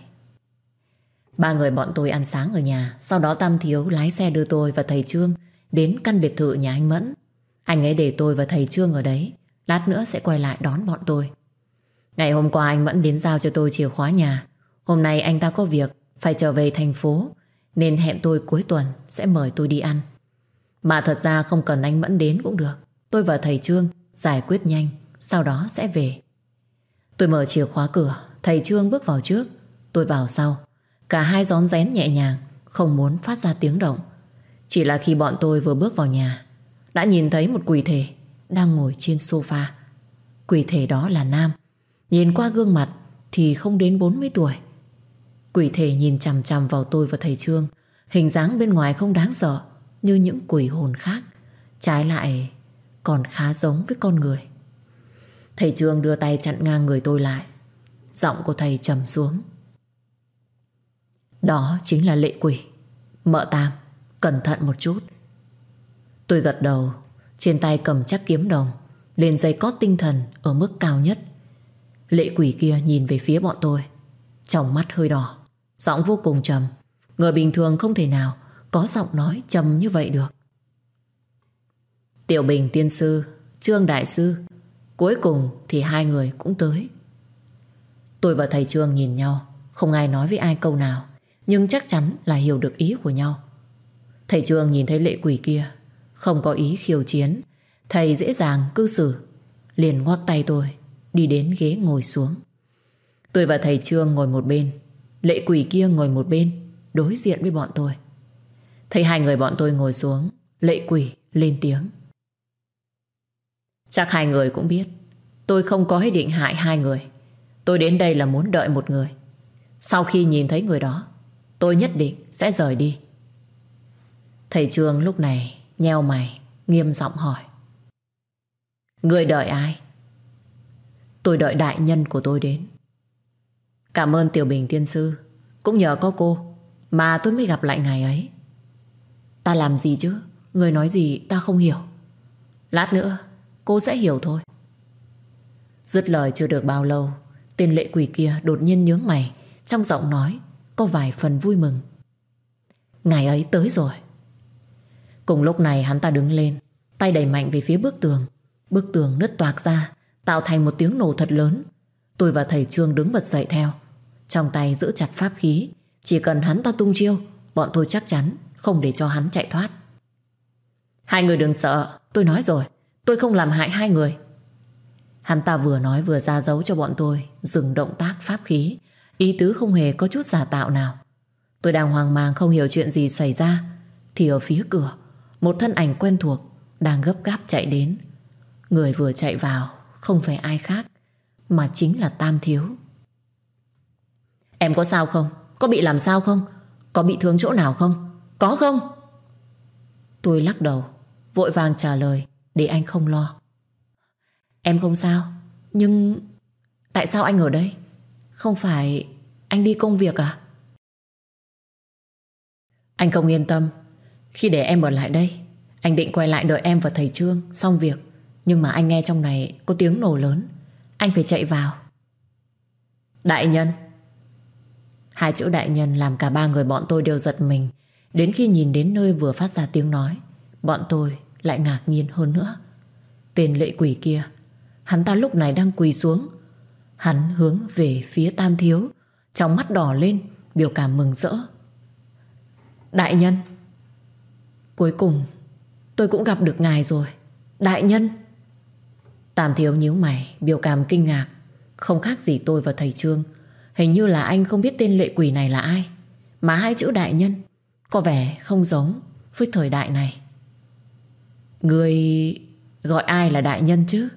Ba người bọn tôi ăn sáng ở nhà, Sau đó Tam Thiếu lái xe đưa tôi và thầy Trương Đến căn biệt thự nhà anh Mẫn. Anh ấy để tôi và thầy Trương ở đấy, Lát nữa sẽ quay lại đón bọn tôi. Ngày hôm qua anh Mẫn đến giao cho tôi chìa khóa nhà. Hôm nay anh ta có việc, Phải trở về thành phố, Nên hẹn tôi cuối tuần sẽ mời tôi đi ăn. Mà thật ra không cần anh Mẫn đến cũng được. Tôi và thầy Trương giải quyết nhanh, Sau đó sẽ về. Tôi mở chìa khóa cửa, Thầy Trương bước vào trước. Tôi vào sau. Cả hai gión rén nhẹ nhàng, Không muốn phát ra tiếng động. Chỉ là khi bọn tôi vừa bước vào nhà, Đã nhìn thấy một quỷ thể Đang ngồi trên sofa. Quỷ thể đó là Nam. Nhìn qua gương mặt thì không đến 40 tuổi. Quỷ thể nhìn chằm chằm vào tôi và thầy Trương. Hình dáng bên ngoài không đáng sợ, Như những quỷ hồn khác. Trái lại, còn khá giống với con người. Thầy Trương đưa tay chặn ngang người tôi lại. Giọng của thầy trầm xuống. Đó chính là lệ quỷ. Mợ Tam, Cẩn thận một chút. Tôi gật đầu, Trên tay cầm chắc kiếm đồng, Lên dây cót tinh thần ở mức cao nhất. Lệ quỷ kia nhìn về phía bọn tôi, Trong mắt hơi đỏ, Giọng vô cùng trầm. Người bình thường không thể nào Có giọng nói trầm như vậy được. Tiểu Bình tiên sư, Trương Đại Sư Cuối cùng thì hai người cũng tới. Tôi và thầy Trương nhìn nhau, Không ai nói với ai câu nào, Nhưng chắc chắn là hiểu được ý của nhau. Thầy Trương nhìn thấy lệ quỷ kia, Không có ý khiêu chiến. Thầy dễ dàng cư xử, Liền ngoắc tay tôi, Đi đến ghế ngồi xuống. Tôi và thầy Trương ngồi một bên, Lệ quỷ kia ngồi một bên, Đối diện với bọn tôi. Thấy hai người bọn tôi ngồi xuống, Lệ quỷ lên tiếng. Chắc hai người cũng biết. Tôi không có ý định hại hai người. Tôi đến đây là muốn đợi một người. Sau khi nhìn thấy người đó, Tôi nhất định sẽ rời đi. Thầy Trương lúc này Nheo mày, Nghiêm giọng hỏi. Người đợi ai? Tôi đợi đại nhân của tôi đến. Cảm ơn Tiểu Bình Tiên Sư. Cũng nhờ có cô Mà tôi mới gặp lại ngài ấy. Ta làm gì chứ? Người nói gì ta không hiểu. Lát nữa cô sẽ hiểu thôi. Dứt lời chưa được bao lâu, Tên lệ quỷ kia đột nhiên nhướng mày, Trong giọng nói Có vài phần vui mừng. Ngày ấy tới rồi. Cùng lúc này hắn ta đứng lên, Tay đẩy mạnh về phía bức tường. Bức tường nứt toạc ra, Tạo thành một tiếng nổ thật lớn. Tôi và thầy Trương đứng bật dậy theo. Trong tay giữ chặt pháp khí, Chỉ cần hắn ta tung chiêu, Bọn tôi chắc chắn không để cho hắn chạy thoát. Hai người đừng sợ, Tôi nói rồi. Tôi không làm hại hai người Hắn ta vừa nói vừa ra dấu cho bọn tôi, Dừng động tác pháp khí Ý tứ không hề có chút giả tạo nào Tôi đang hoang mang không hiểu chuyện gì xảy ra Thì ở phía cửa, Một thân ảnh quen thuộc Đang gấp gáp chạy đến Người vừa chạy vào, Không phải ai khác, Mà chính là Tam Thiếu Em có sao không? Có bị làm sao không? Có bị thương chỗ nào không? Có không? Tôi lắc đầu, Vội vàng trả lời để anh không lo. Em không sao, Nhưng Tại sao anh ở đây? Không phải anh đi công việc à? Anh không yên tâm. Khi để em ở lại đây, Anh định quay lại đợi em và thầy Trương Xong việc. Nhưng mà anh nghe trong này có tiếng nổ lớn. Anh phải chạy vào. Đại nhân. Hai chữ đại nhân làm cả ba người bọn tôi đều giật mình. Đến khi nhìn đến nơi vừa phát ra tiếng nói, Bọn tôi lại ngạc nhiên hơn nữa. Tên lệ quỷ kia, Hắn ta lúc này đang quỳ xuống. Hắn hướng về phía Tam Thiếu, Trong mắt đỏ lên, Biểu cảm mừng rỡ. Đại nhân! Cuối cùng, tôi cũng gặp được ngài rồi. Đại nhân! Tam Thiếu nhíu mày, Biểu cảm kinh ngạc. Không khác gì tôi và thầy Trương. Hình như là anh không biết tên lệ quỷ này là ai. Mà hai chữ đại nhân Có vẻ không giống với thời đại này. Người gọi ai là đại nhân chứ?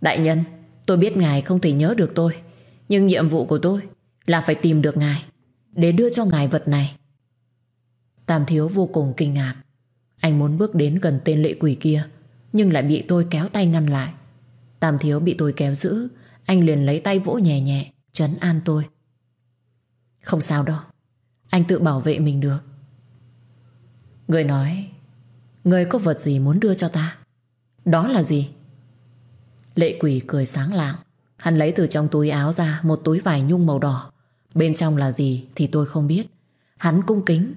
Đại nhân, Tôi biết ngài không thể nhớ được tôi, Nhưng nhiệm vụ của tôi Là phải tìm được ngài Để đưa cho ngài vật này. Tam thiếu vô cùng kinh ngạc. Anh muốn bước đến gần tên lệ quỷ kia, Nhưng lại bị tôi kéo tay ngăn lại. Tam thiếu bị tôi kéo giữ, Anh liền lấy tay vỗ nhẹ nhẹ, Trấn an tôi. Không sao đâu, Anh tự bảo vệ mình được. Người nói Người có vật gì muốn đưa cho ta? Đó là gì? Lệ quỷ cười sáng lạng. Hắn lấy từ trong túi áo ra Một túi vải nhung màu đỏ. Bên trong là gì thì tôi không biết. Hắn cung kính,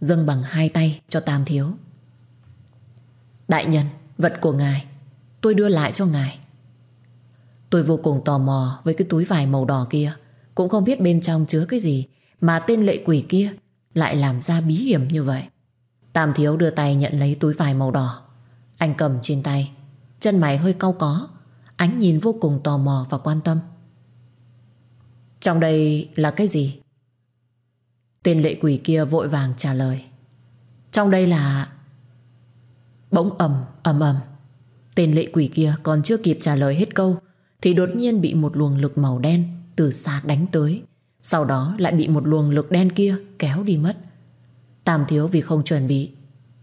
Dâng bằng hai tay cho Tam Thiếu. Đại nhân, Vật của ngài, Tôi đưa lại cho ngài. Tôi vô cùng tò mò với cái túi vải màu đỏ kia. Cũng không biết bên trong chứa cái gì Mà tên lệ quỷ kia Lại làm ra bí hiểm như vậy. Tam Thiếu đưa tay nhận lấy túi vải màu đỏ. Anh cầm trên tay. Chân mày hơi cau có. Ánh nhìn vô cùng tò mò và quan tâm. Trong đây là cái gì? Tên lệ quỷ kia vội vàng trả lời. Trong đây là Bỗng ầm ầm ầm Tên lệ quỷ kia còn chưa kịp trả lời hết câu Thì đột nhiên bị một luồng lực màu đen Từ xa đánh tới. Sau đó lại bị một luồng lực đen kia Kéo đi mất. Tam thiếu vì không chuẩn bị,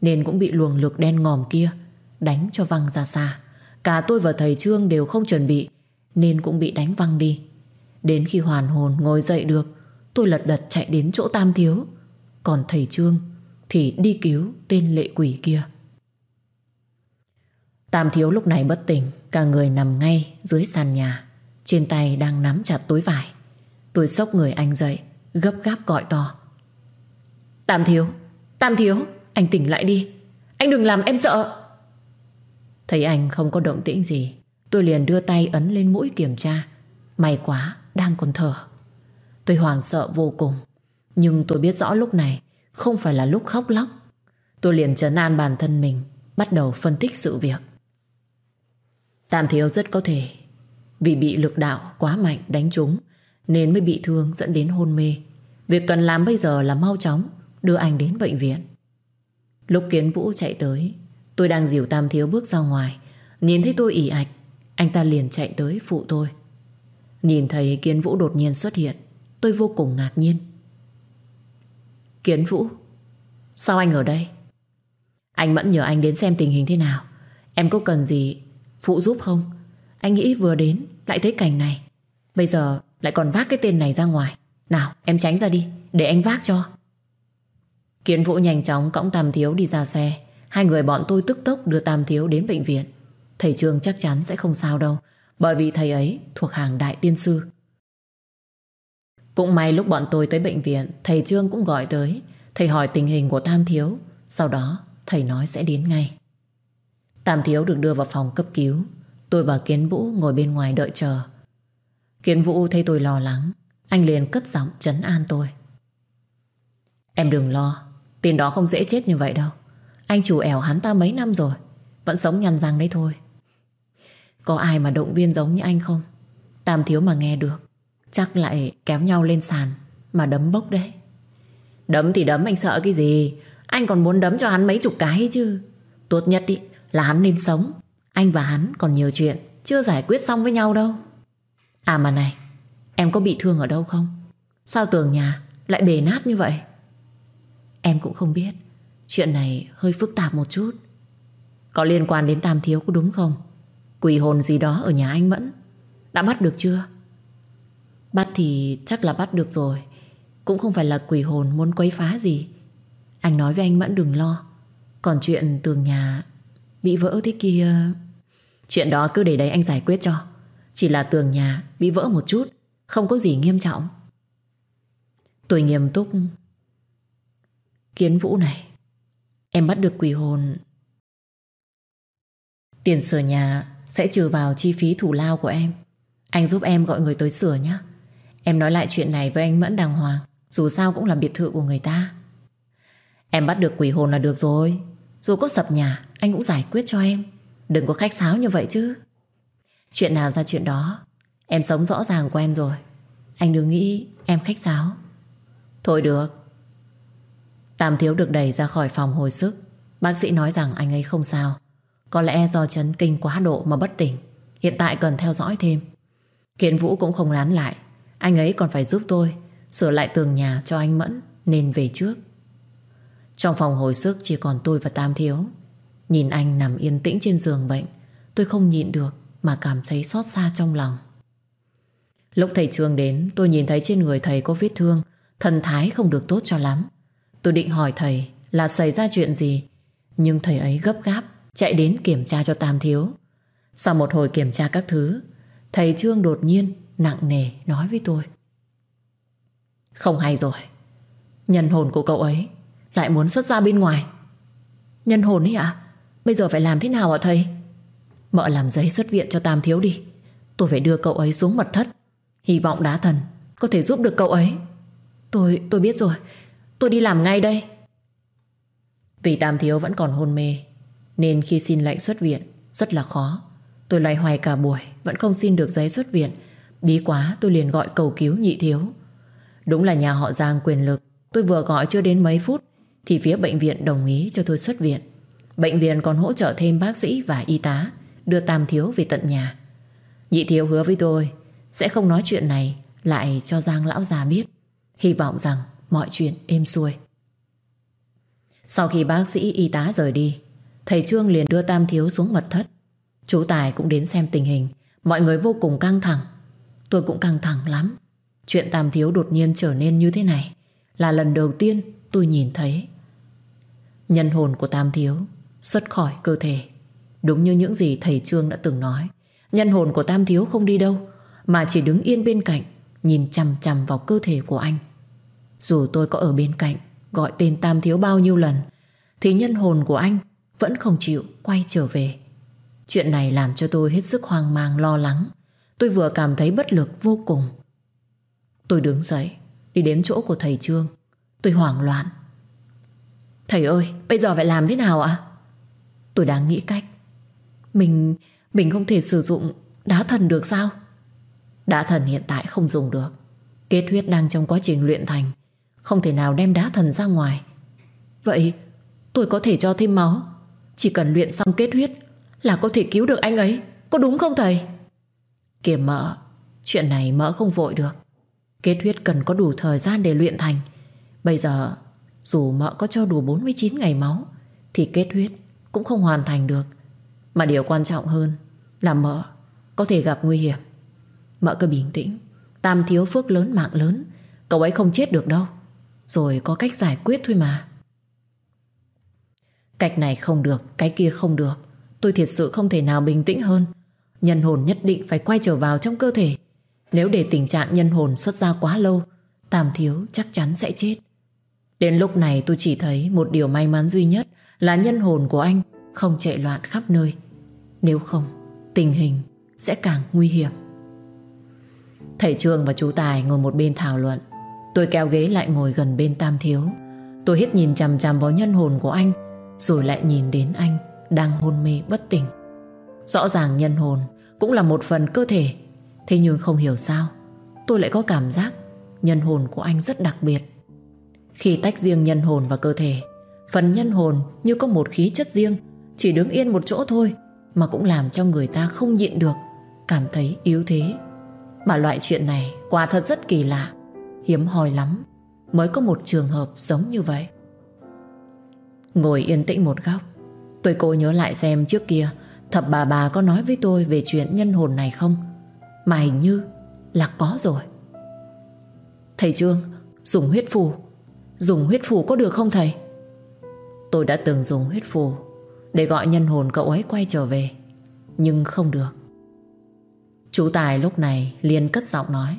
Nên cũng bị luồng lực đen ngòm kia Đánh cho văng ra xa. Cả tôi và thầy Trương đều không chuẩn bị, Nên cũng bị đánh văng đi. Đến khi hoàn hồn ngồi dậy được, Tôi lật đật chạy đến chỗ Tam Thiếu. Còn thầy Trương Thì đi cứu tên lệ quỷ kia. Tam Thiếu lúc này bất tỉnh, Cả người nằm ngay dưới sàn nhà, Trên tay đang nắm chặt túi vải. Tôi sốc người anh dậy, Gấp gáp gọi to. Tam Thiếu Tam Thiếu, Anh tỉnh lại đi. Anh đừng làm em sợ. Thấy anh không có động tĩnh gì, Tôi liền đưa tay ấn lên mũi kiểm tra. May quá, đang còn thở. Tôi hoảng sợ vô cùng. Nhưng tôi biết rõ lúc này Không phải là lúc khóc lóc. Tôi liền trấn an bản thân mình, Bắt đầu phân tích sự việc. Tam thiếu rất có thể, Vì bị lực đạo quá mạnh đánh trúng, Nên mới bị thương dẫn đến hôn mê. Việc cần làm bây giờ là mau chóng. Đưa anh đến bệnh viện. Lúc kiến vũ chạy tới, Tôi đang dìu Tam thiếu bước ra ngoài. Nhìn thấy tôi ỉ ạch, Anh ta liền chạy tới phụ tôi. Nhìn thấy Kiến Vũ đột nhiên xuất hiện, Tôi vô cùng ngạc nhiên. Kiến Vũ, Sao anh ở đây? Anh Mẫn nhờ anh đến xem tình hình thế nào? Em có cần gì phụ giúp không? Anh nghĩ vừa đến lại thấy cảnh này. Bây giờ lại còn vác cái tên này ra ngoài. Nào, em tránh ra đi, Để anh vác cho. Kiến Vũ nhanh chóng cõng Tam Thiếu đi ra xe. Hai người bọn tôi tức tốc đưa Tam Thiếu đến bệnh viện. Thầy Trương chắc chắn sẽ không sao đâu, Bởi vì thầy ấy thuộc hàng đại tiên sư. Cũng may lúc bọn tôi tới bệnh viện, Thầy Trương cũng gọi tới. Thầy hỏi tình hình của Tam Thiếu. Sau đó, thầy nói sẽ đến ngay. Tam Thiếu được đưa vào phòng cấp cứu. Tôi và Kiến Vũ ngồi bên ngoài đợi chờ. Kiến Vũ thấy tôi lo lắng. Anh liền cất giọng trấn an tôi. Em đừng lo tên đó không dễ chết như vậy đâu. Anh chủ ẻo hắn ta mấy năm rồi Vẫn sống nhằn răng đấy thôi. Có ai mà động viên giống như anh không? Tam thiếu mà nghe được Chắc lại kéo nhau lên sàn Mà đấm bốc đấy. Đấm thì đấm anh sợ cái gì? Anh còn muốn đấm cho hắn mấy chục cái chứ. Tốt nhất ý, là hắn nên sống. Anh và hắn còn nhiều chuyện Chưa giải quyết xong với nhau đâu. À mà này Em có bị thương ở đâu không? Sao tường nhà lại bể nát như vậy? Em cũng không biết. Chuyện này hơi phức tạp một chút. Có liên quan đến Tam Thiếu có đúng không? Quỷ hồn gì đó ở nhà anh Mẫn. Đã bắt được chưa? Bắt thì chắc là bắt được rồi. Cũng không phải là quỷ hồn muốn quấy phá gì. Anh nói với anh Mẫn đừng lo. Còn chuyện tường nhà Bị vỡ thế kia, Chuyện đó cứ để đấy anh giải quyết cho. Chỉ là tường nhà bị vỡ một chút, Không có gì nghiêm trọng. Tôi nghiêm túc Kiến Vũ này. Em bắt được quỷ hồn. Tiền sửa nhà Sẽ trừ vào chi phí thủ lao của em. Anh giúp em gọi người tới sửa nhé Em nói lại chuyện này với anh Mẫn đàng hoàng, Dù sao cũng là biệt thự của người ta. Em bắt được quỷ hồn là được rồi. Dù có sập nhà, Anh cũng giải quyết cho em. Đừng có khách sáo như vậy chứ. Chuyện nào ra chuyện đó, Em sống rõ ràng quen rồi. Anh đừng nghĩ em khách sáo. Thôi được. Tam Thiếu được đẩy ra khỏi phòng hồi sức. Bác sĩ nói rằng anh ấy không sao. Có lẽ do chấn kinh quá độ mà bất tỉnh. Hiện tại cần theo dõi thêm. Kiến Vũ cũng không lán lại. Anh ấy còn phải giúp tôi. Sửa lại tường nhà cho anh Mẫn, Nên về trước. Trong phòng hồi sức chỉ còn tôi và Tam Thiếu. Nhìn anh nằm yên tĩnh trên giường bệnh, Tôi không nhịn được Mà cảm thấy xót xa trong lòng. Lúc thầy trường đến, Tôi nhìn thấy trên người thầy có vết thương. Thần thái không được tốt cho lắm. Tôi định hỏi thầy là xảy ra chuyện gì? Nhưng thầy ấy gấp gáp, Chạy đến kiểm tra cho Tam Thiếu. Sau một hồi kiểm tra các thứ, Thầy Trương đột nhiên nặng nề nói với tôi. Không hay rồi. Nhân hồn của cậu ấy Lại muốn xuất ra bên ngoài. Nhân hồn ấy ạ? Bây giờ phải làm thế nào ạ thầy? Mợ làm giấy xuất viện cho Tam Thiếu đi. Tôi phải đưa cậu ấy xuống mật thất. Hy vọng đá thần Có thể giúp được cậu ấy. Tôi tôi biết rồi. Tôi đi làm ngay đây. Vì Tam Thiếu vẫn còn hôn mê, Nên khi xin lệnh xuất viện, Rất là khó. Tôi loay hoài cả buổi, Vẫn không xin được giấy xuất viện. Bí quá, tôi liền gọi cầu cứu nhị thiếu. Đúng là nhà họ Giang quyền lực, Tôi vừa gọi chưa đến mấy phút, Thì phía bệnh viện đồng ý cho tôi xuất viện. Bệnh viện còn hỗ trợ thêm bác sĩ và y tá, Đưa Tam Thiếu về tận nhà. Nhị thiếu hứa với tôi, Sẽ không nói chuyện này, Lại cho Giang lão già biết. Hy vọng rằng mọi chuyện êm xuôi. Sau khi bác sĩ y tá rời đi, thầy Trương liền đưa Tam Thiếu xuống mật thất. Chú Tài cũng đến xem tình hình, mọi người vô cùng căng thẳng. tôi cũng căng thẳng lắm. Chuyện Tam Thiếu đột nhiên trở nên như thế này là lần đầu tiên tôi nhìn thấy. Nhân hồn của Tam Thiếu xuất khỏi cơ thể. Đúng như những gì thầy Trương đã từng nói. Nhân hồn của Tam Thiếu không đi đâu mà chỉ đứng yên bên cạnh nhìn chằm chằm vào cơ thể của anh. Dù tôi có ở bên cạnh gọi tên Tam Thiếu bao nhiêu lần thì nhân hồn của anh vẫn không chịu quay trở về. Chuyện này làm cho tôi hết sức hoang mang lo lắng. Tôi vừa cảm thấy bất lực vô cùng. Tôi đứng dậy, đi đến chỗ của thầy Trương. Tôi hoảng loạn. Thầy ơi, bây giờ phải làm thế nào ạ? Tôi đang nghĩ cách. Mình, mình không thể sử dụng đá thần được sao? Đá thần hiện tại không dùng được. Kết huyết đang trong quá trình luyện thành. Không thể nào đem đá thần ra ngoài. Vậy tôi có thể cho thêm máu. Chỉ cần luyện xong kết huyết là có thể cứu được anh ấy. Có đúng không thầy? Kìa mỡ, chuyện này mỡ không vội được. Kết huyết cần có đủ thời gian để luyện thành. Bây giờ, dù mỡ có cho đủ 49 ngày máu, thì kết huyết cũng không hoàn thành được. Mà điều quan trọng hơn là mỡ có thể gặp nguy hiểm. Mỡ cứ bình tĩnh. Tam thiếu phước lớn mạng lớn, cậu ấy không chết được đâu. Rồi có cách giải quyết thôi mà. Cách này không được, cái kia không được. Tôi thiệt sự không thể nào bình tĩnh hơn. Nhân hồn nhất định phải quay trở vào trong cơ thể. Nếu để tình trạng nhân hồn xuất ra quá lâu, Tam Thiếu chắc chắn sẽ chết. Đến lúc này tôi chỉ thấy một điều may mắn duy nhất là nhân hồn của anh không chạy loạn khắp nơi. Nếu không, tình hình sẽ càng nguy hiểm. Thầy Trương và chú Tài ngồi một bên thảo luận. Tôi kéo ghế lại ngồi gần bên Tam Thiếu. Tôi hết nhìn chằm chằm vào nhân hồn của anh, rồi lại nhìn đến anh đang hôn mê bất tỉnh. Rõ ràng nhân hồn cũng là một phần cơ thể, Thế nhưng không hiểu sao, Tôi lại có cảm giác Nhân hồn của anh rất đặc biệt Khi tách riêng nhân hồn và cơ thể, Phần nhân hồn như có một khí chất riêng, Chỉ đứng yên một chỗ thôi Mà cũng làm cho người ta không nhịn được Cảm thấy yếu thế Mà loại chuyện này quả thật rất kỳ lạ Hiếm hoi lắm Mới có một trường hợp giống như vậy. Ngồi yên tĩnh một góc, Tôi cố nhớ lại xem trước kia Thập bà bà có nói với tôi về chuyện nhân hồn này không? Mà hình như là có rồi. Thầy Trương, Dùng huyết phù. Dùng huyết phù có được không thầy? Tôi đã từng dùng huyết phù Để gọi nhân hồn cậu ấy quay trở về, Nhưng không được. Chú Tài lúc này liền cất giọng nói.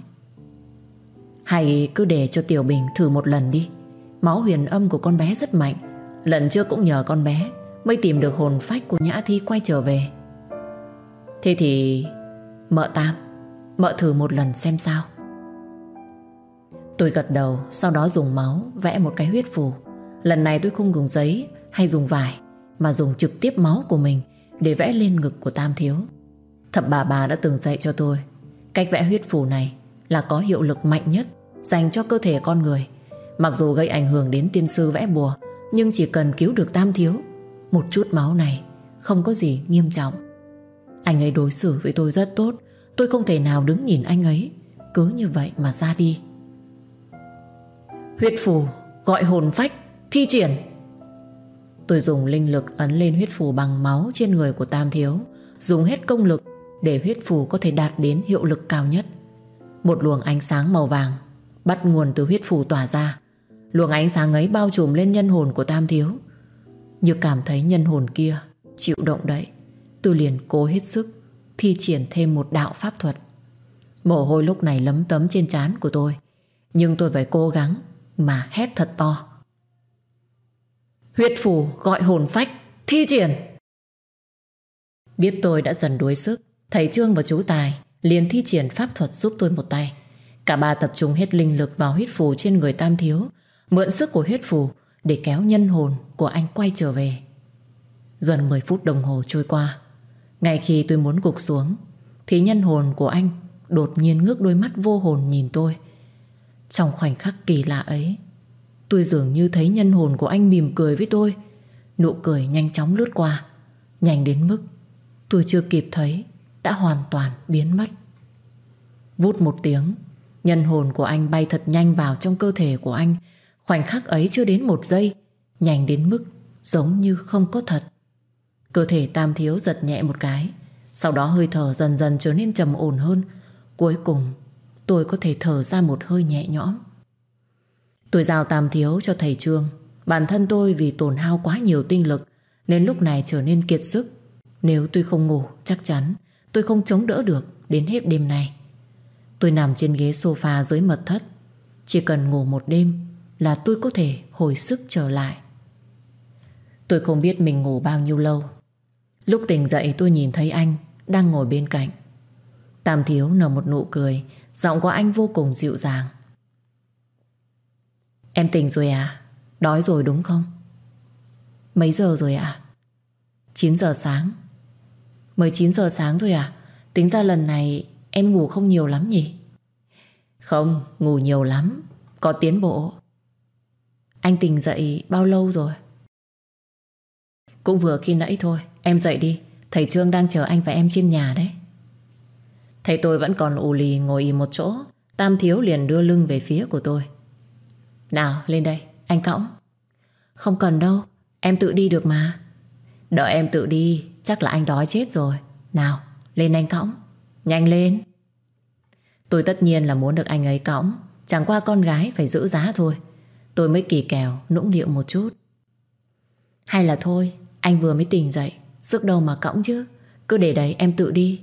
Hay cứ để cho Tiểu Bình thử một lần đi. Máu huyền âm của con bé rất mạnh. Lần trước cũng nhờ con bé Mới tìm được hồn phách của Nhã Thi quay trở về. Thế thì, Mợ Tam, Mợ thử một lần xem sao. Tôi gật đầu, Sau đó dùng máu vẽ một cái huyết phù. Lần này tôi không dùng giấy hay dùng vải, Mà dùng trực tiếp máu của mình Để vẽ lên ngực của Tam Thiếu. Thập bà bà đã từng dạy cho tôi, Cách vẽ huyết phù này Là có hiệu lực mạnh nhất. Dành cho cơ thể con người. Mặc dù gây ảnh hưởng đến tiên sư vẽ bùa, Nhưng chỉ cần cứu được Tam Thiếu, một chút máu này Không có gì nghiêm trọng. Anh ấy đối xử với tôi rất tốt, Tôi không thể nào đứng nhìn anh ấy, Cứ như vậy mà ra đi. Huyết phù, Gọi hồn phách, Thi triển. Tôi dùng linh lực ấn lên huyết phù bằng máu trên người của Tam Thiếu, Dùng hết công lực Để huyết phù có thể đạt đến hiệu lực cao nhất. Một luồng ánh sáng màu vàng Bắt nguồn từ huyết phù tỏa ra. Luồng ánh sáng ấy bao trùm lên nhân hồn của Tam Thiếu. Như cảm thấy nhân hồn kia chịu động đậy, Tôi liền cố hết sức Thi triển thêm một đạo pháp thuật. Mồ hôi lúc này lấm tấm trên trán của tôi, Nhưng tôi phải cố gắng Mà hét thật to. Huyết phù gọi hồn phách, Thi triển. Biết tôi đã dần đuối sức, Thầy Trương và chú Tài liền thi triển pháp thuật giúp tôi một tay. Cả ba tập trung hết linh lực vào huyết phù trên người Tam Thiếu Mượn sức của huyết phù để kéo nhân hồn của anh quay trở về. Gần 10 phút đồng hồ trôi qua, ngay khi tôi muốn gục xuống, thì nhân hồn của anh đột nhiên ngước đôi mắt vô hồn nhìn tôi. Trong khoảnh khắc kỳ lạ ấy, tôi dường như thấy nhân hồn của anh mỉm cười với tôi. Nụ cười nhanh chóng lướt qua, nhanh đến mức tôi chưa kịp thấy đã hoàn toàn biến mất. Vút một tiếng, nhân hồn của anh bay thật nhanh vào trong cơ thể của anh, Khoảnh khắc ấy chưa đến một giây Nhanh đến mức giống như không có thật Cơ thể tam thiếu giật nhẹ một cái Sau đó hơi thở dần dần trở nên trầm ổn hơn Cuối cùng tôi có thể thở ra một hơi nhẹ nhõm. Tôi giao tam thiếu cho thầy Trương. Bản thân tôi vì tổn hao quá nhiều tinh lực nên lúc này trở nên kiệt sức. Nếu tôi không ngủ, chắc chắn tôi không chống đỡ được đến hết đêm nay. Tôi nằm trên ghế sofa dưới mật thất. Chỉ cần ngủ một đêm là tôi có thể hồi sức trở lại. Tôi không biết mình ngủ bao nhiêu lâu. Lúc tỉnh dậy tôi nhìn thấy anh đang ngồi bên cạnh. Tam thiếu nở một nụ cười, giọng của anh vô cùng dịu dàng. Em tỉnh rồi à? Đói rồi đúng không? Mấy giờ rồi ạ? À? 9 giờ sáng. Mới 9 giờ sáng thôi à? Tính ra lần này em ngủ không nhiều lắm nhỉ? Không, ngủ nhiều lắm. Có tiến bộ. Anh tỉnh dậy bao lâu rồi? Cũng vừa khi nãy thôi. Em dậy đi. Thầy Trương đang chờ anh và em trên nhà đấy. Thầy tôi vẫn còn ù lì ngồi im một chỗ. Tam Thiếu liền đưa lưng về phía của tôi. Nào, lên đây. Anh cõng. Không cần đâu. Em tự đi được mà. Đợi em tự đi. Chắc là anh đói chết rồi. Nào, lên anh cõng. Nhanh lên. Tôi tất nhiên là muốn được anh ấy cõng. Chẳng qua con gái phải giữ giá thôi. Tôi mới kỳ kèo, nũng điệu một chút. Hay là thôi, anh vừa mới tỉnh dậy. Sức đâu mà cõng chứ. Cứ để đấy em tự đi.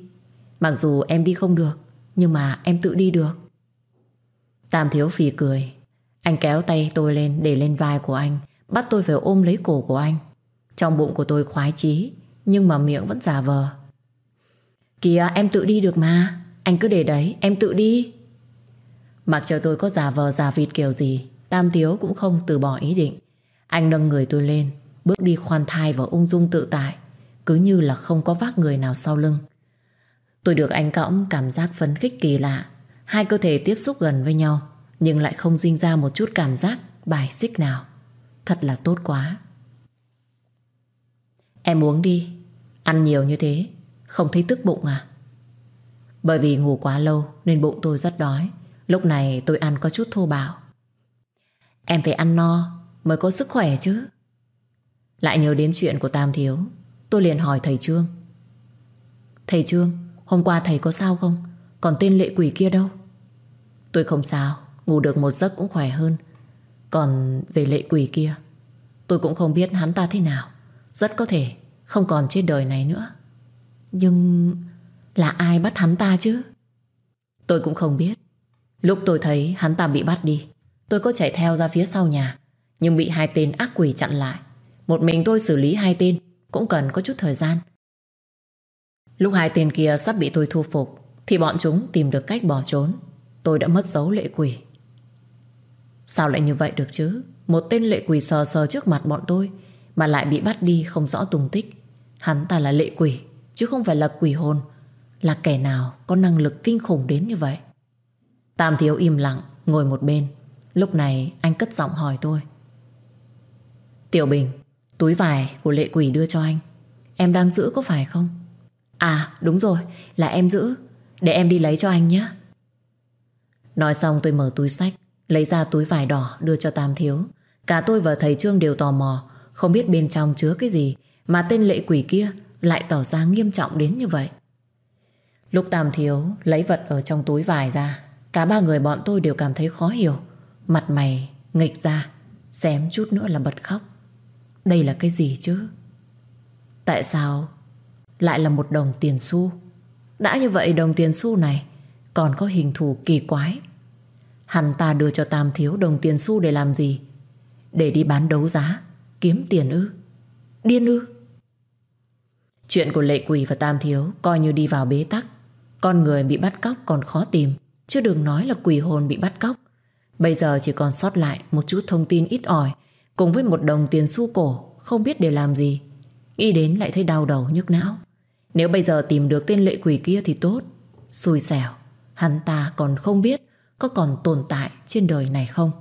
Mặc dù em đi không được, nhưng mà em tự đi được. Tam thiếu phì cười. Anh kéo tay tôi lên để lên vai của anh, bắt tôi phải ôm lấy cổ của anh. Trong bụng của tôi khoái chí, nhưng mà miệng vẫn giả vờ. Kìa em tự đi được mà anh cứ để đấy, em tự đi. Mặc cho tôi có giả vờ giả vịt kiểu gì, Tam Tiếu cũng không từ bỏ ý định. Anh nâng người tôi lên, Bước đi khoan thai và ung dung tự tại, Cứ như là không có vác người nào sau lưng. Tôi được anh cõng cảm giác phấn khích kỳ lạ. Hai cơ thể tiếp xúc gần với nhau, Nhưng lại không sinh ra một chút cảm giác bài xích nào. Thật là tốt quá. Em uống đi. Ăn nhiều như thế, Không thấy tức bụng à? Bởi vì ngủ quá lâu Nên bụng tôi rất đói. Lúc này tôi ăn có chút thô bạo. Em phải ăn no Mới có sức khỏe chứ. Lại nhớ đến chuyện của Tam Thiếu. Tôi liền hỏi thầy Trương. Thầy Trương, Hôm qua thầy có sao không? Còn tên lệ quỷ kia đâu? Tôi không sao, Ngủ được một giấc cũng khỏe hơn. Còn về lệ quỷ kia, Tôi cũng không biết hắn ta thế nào. Rất có thể không còn trên đời này nữa. Nhưng là ai bắt hắn ta chứ? Tôi cũng không biết. Lúc tôi thấy hắn ta bị bắt đi, Tôi có chạy theo ra phía sau nhà, Nhưng bị hai tên ác quỷ chặn lại. Một mình tôi xử lý hai tên, Cũng cần có chút thời gian. Lúc hai tên kia sắp bị tôi thu phục, Thì bọn chúng tìm được cách bỏ trốn. Tôi đã mất dấu lệ quỷ. Sao lại như vậy được chứ? Một tên lệ quỷ sờ sờ trước mặt bọn tôi, Mà lại bị bắt đi không rõ tung tích. Hắn ta là lệ quỷ, Chứ không phải là quỷ hồn. Là kẻ nào có năng lực kinh khủng đến như vậy? Tam thiếu im lặng, Ngồi một bên. Lúc này, anh cất giọng hỏi tôi. Tiểu Bình, Túi vải của lệ quỷ đưa cho anh. Em đang giữ có phải không? À đúng rồi, là em giữ. Để em đi lấy cho anh nhé. Nói xong tôi mở túi sách, Lấy ra túi vải đỏ đưa cho Tam Thiếu. Cả tôi và thầy Trương đều tò mò, Không biết bên trong chứa cái gì Mà tên lệ quỷ kia lại tỏ ra nghiêm trọng đến như vậy. Lúc Tam Thiếu lấy vật ở trong túi vải ra, Cả ba người bọn tôi đều cảm thấy khó hiểu. Mặt mày nghịch ra, Xém chút nữa là bật khóc. Đây là cái gì chứ? Tại sao Lại là một đồng tiền xu? Đã như vậy đồng tiền xu này Còn có hình thù kỳ quái. Hắn ta đưa cho Tam Thiếu đồng tiền xu để làm gì? Để đi bán đấu giá, Kiếm tiền ư? Điên ư? Chuyện của Lệ Quỷ và Tam Thiếu Coi như đi vào bế tắc. Con người bị bắt cóc còn khó tìm Chứ đừng nói là quỷ hồn bị bắt cóc. Bây giờ chỉ còn sót lại Một chút thông tin ít ỏi, Cùng với một đồng tiền xu cổ, Không biết để làm gì. Nghĩ đến lại thấy đau đầu nhức não. Nếu bây giờ tìm được tên lệ quỷ kia thì tốt. Xui xẻo, Hắn ta còn không biết Có còn tồn tại trên đời này không.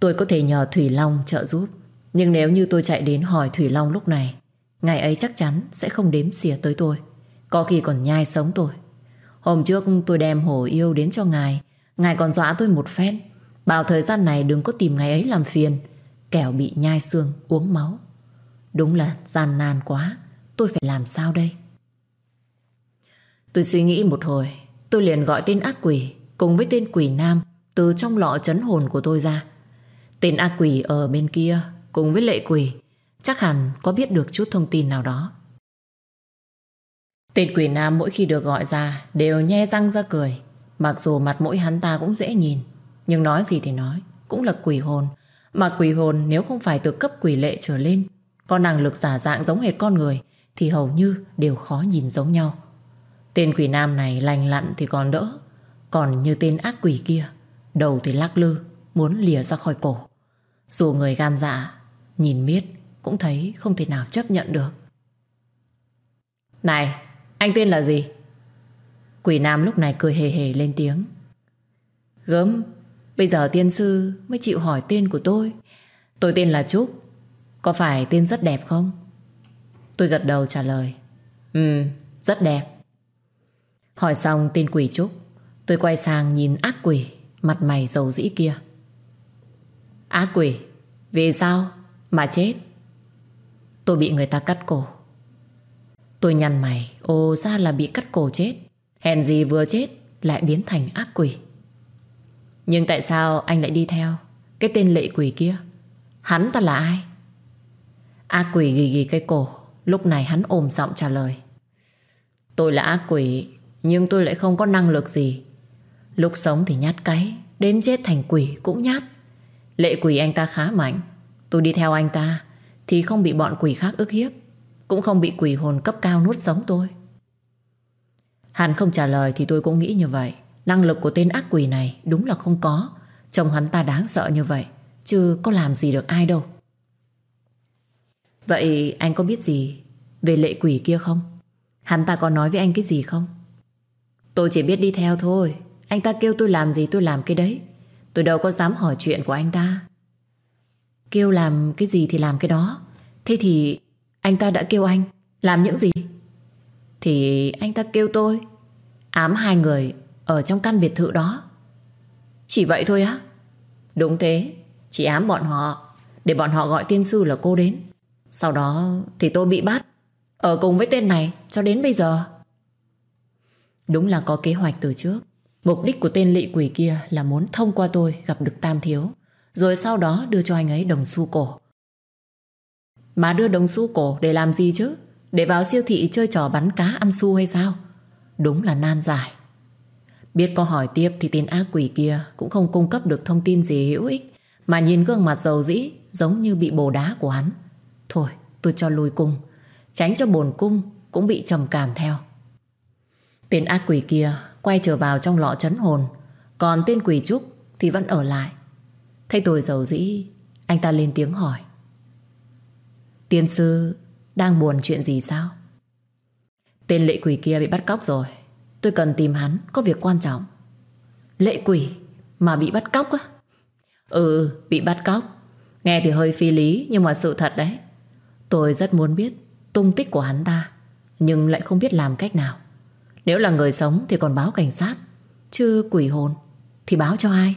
Tôi có thể nhờ Thủy Long trợ giúp, Nhưng nếu như tôi chạy đến hỏi Thủy Long lúc này, Ngày ấy chắc chắn sẽ không đếm xỉa tới tôi. Có khi còn nhai sống tôi. Hôm trước tôi đem hổ yêu đến cho ngài. Ngài còn dọa tôi một phen. Bảo thời gian này đừng có tìm ngài ấy làm phiền. Kẻo bị nhai xương, uống máu. Đúng là gian nan quá. Tôi phải làm sao đây? Tôi suy nghĩ một hồi. Tôi liền gọi tên ác quỷ, cùng với tên quỷ nam, từ trong lọ chấn hồn của tôi ra. Tên ác quỷ ở bên kia, cùng với lệ quỷ, chắc hẳn có biết được chút thông tin nào đó. Tên quỷ nam mỗi khi được gọi ra đều nhe răng ra cười. Mặc dù mặt mũi hắn ta cũng dễ nhìn, nhưng nói gì thì nói, cũng là quỷ hồn. Mà quỷ hồn nếu không phải từ cấp quỷ lệ trở lên, có năng lực giả dạng giống hệt con người, thì hầu như đều khó nhìn giống nhau. Tên quỷ nam này lành lặn thì còn đỡ, còn như tên ác quỷ kia, đầu thì lắc lư, muốn lìa ra khỏi cổ. Dù người gan dạ, nhìn miết cũng thấy không thể nào chấp nhận được. Này, anh tên là gì? Quỷ nam lúc này cười hề hề lên tiếng. Gớm, bây giờ tiên sư mới chịu hỏi tên của tôi. Tôi tên là Trúc. Có phải tên rất đẹp không? Tôi gật đầu trả lời. Ừ, rất đẹp. Hỏi xong tên quỷ Trúc, tôi quay sang nhìn ác quỷ, mặt mày dầu dĩ kia. Ác quỷ, vì sao mà chết? Tôi bị người ta cắt cổ. Tôi nhăn mày, ồ ra là bị cắt cổ chết. Hèn gì vừa chết lại biến thành ác quỷ. Nhưng tại sao anh lại đi theo cái tên lệ quỷ kia? Hắn ta là ai? Ác quỷ ghi ghi cái cổ, lúc này hắn ôm giọng trả lời. Tôi là ác quỷ, nhưng tôi lại không có năng lực gì. Lúc sống thì nhát cái, đến chết thành quỷ cũng nhát. Lệ quỷ anh ta khá mạnh, tôi đi theo anh ta thì không bị bọn quỷ khác ức hiếp, cũng không bị quỷ hồn cấp cao nuốt sống tôi. Hắn không trả lời thì tôi cũng nghĩ như vậy. Năng lực của tên ác quỷ này đúng là không có. Chồng hắn ta đáng sợ như vậy, chứ có làm gì được ai đâu. Vậy anh có biết gì về lệ quỷ kia không? Hắn ta có nói với anh cái gì không? Tôi chỉ biết đi theo thôi. Anh ta kêu tôi làm gì tôi làm cái đấy. Tôi đâu có dám hỏi chuyện của anh ta. Kêu làm cái gì thì làm cái đó. Thế thì anh ta đã kêu anh làm những gì? Thì anh ta kêu tôi ám hai người ở trong căn biệt thự đó. Chỉ vậy thôi á? Đúng thế, chỉ ám bọn họ để bọn họ gọi tiên sư là cô đến. Sau đó thì tôi bị bắt ở cùng với tên này cho đến bây giờ. Đúng là có kế hoạch từ trước. Mục đích của tên lị quỷ kia là muốn thông qua tôi gặp được Tam Thiếu, rồi sau đó đưa cho anh ấy đồng xu cổ. Mà đưa đồng xu cổ để làm gì chứ? Để vào siêu thị chơi trò bắn cá ăn xu hay sao? Đúng là nan giải. Biết có hỏi tiếp thì tên ác quỷ kia cũng không cung cấp được thông tin gì hữu ích, mà nhìn gương mặt dầu dĩ giống như bị bồ đá của hắn. Thôi, tôi cho lùi cung, tránh cho bồn cung cũng bị trầm cảm theo. Tên ác quỷ kia quay trở vào trong lọ chấn hồn, còn tên quỷ trúc thì vẫn ở lại. Thấy tôi dầu dĩ, anh ta lên tiếng hỏi. Tiên sư đang buồn chuyện gì sao? Tên lệ quỷ kia bị bắt cóc rồi. Tôi cần tìm hắn, có việc quan trọng. Lệ quỷ mà bị bắt cóc á? Ừ, bị bắt cóc. Nghe thì hơi phi lý nhưng mà sự thật đấy. Tôi rất muốn biết tung tích của hắn ta, nhưng lại không biết làm cách nào. Nếu là người sống thì còn báo cảnh sát, chứ quỷ hồn thì báo cho ai?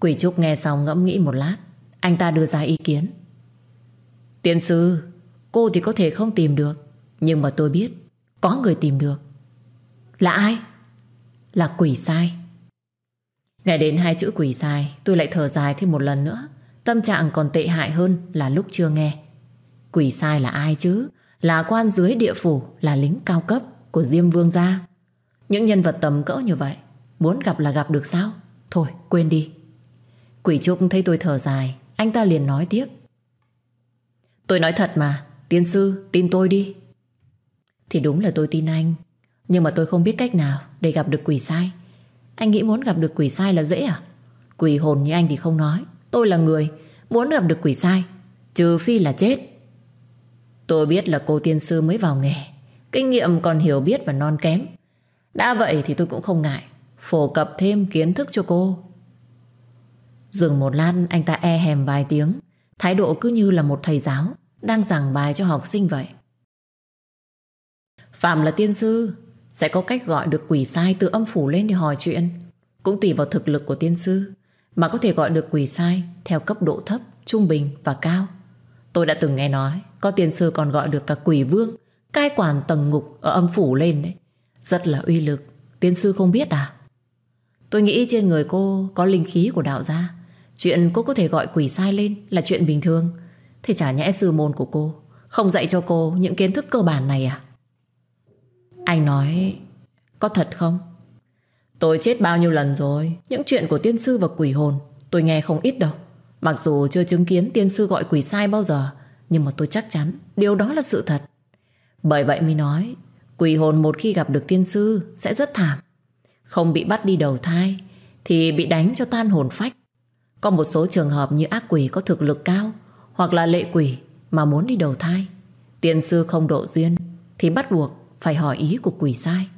Quỷ Trúc nghe xong ngẫm nghĩ một lát, anh ta đưa ra ý kiến. Tiên sư, cô thì có thể không tìm được, nhưng mà tôi biết có người tìm được. Là ai? Là quỷ sai. Nghe đến hai chữ quỷ sai, tôi lại thở dài thêm một lần nữa. Tâm trạng còn tệ hại hơn là lúc chưa nghe. Quỷ sai là ai chứ? Là quan dưới địa phủ, là lính cao cấp của Diêm Vương gia. Những nhân vật tầm cỡ như vậy, muốn gặp là gặp được sao? Thôi, quên đi. Quỷ Trúc thấy tôi thở dài, anh ta liền nói tiếp. Tôi nói thật mà, tiên sư, tin tôi đi. Thì đúng là tôi tin anh, nhưng mà tôi không biết cách nào để gặp được quỷ sai. Anh nghĩ muốn gặp được quỷ sai là dễ à? Quỷ hồn như anh thì không nói. Tôi là người, muốn gặp được quỷ sai, trừ phi là chết. Tôi biết là cô tiên sư mới vào nghề, kinh nghiệm còn hiểu biết và non kém. Đã vậy thì tôi cũng không ngại, phổ cập thêm kiến thức cho cô. Dừng một lát anh ta e hèm vài tiếng, thái độ cứ như là một thầy giáo đang giảng bài cho học sinh vậy. Phạm là tiên sư, sẽ có cách gọi được quỷ sai từ âm phủ lên để hỏi chuyện. Cũng tùy vào thực lực của tiên sư mà có thể gọi được quỷ sai theo cấp độ thấp, trung bình và cao. Tôi đã từng nghe nói có tiên sư còn gọi được cả quỷ vương cai quản tầng ngục ở âm phủ lên đấy. Rất là uy lực, Tiên sư không biết à Tôi nghĩ trên người cô có linh khí của đạo gia Chuyện cô có thể gọi quỷ sai lên Là chuyện bình thường. Thế chả nhẽ sư môn của cô Không dạy cho cô những kiến thức cơ bản này à? Anh nói, Có thật không? Tôi chết bao nhiêu lần rồi, Những chuyện của tiên sư và quỷ hồn Tôi nghe không ít đâu. Mặc dù chưa chứng kiến tiên sư gọi quỷ sai bao giờ, Nhưng mà tôi chắc chắn Điều đó là sự thật. Bởi vậy mới nói, Quỷ hồn một khi gặp được tiên sư Sẽ rất thảm. Không bị bắt đi đầu thai Thì bị đánh cho tan hồn phách. Có một số trường hợp như ác quỷ có thực lực cao Hoặc là lệ quỷ Mà muốn đi đầu thai. Tiên sư không độ duyên Thì bắt buộc phải hỏi ý của quỷ sai.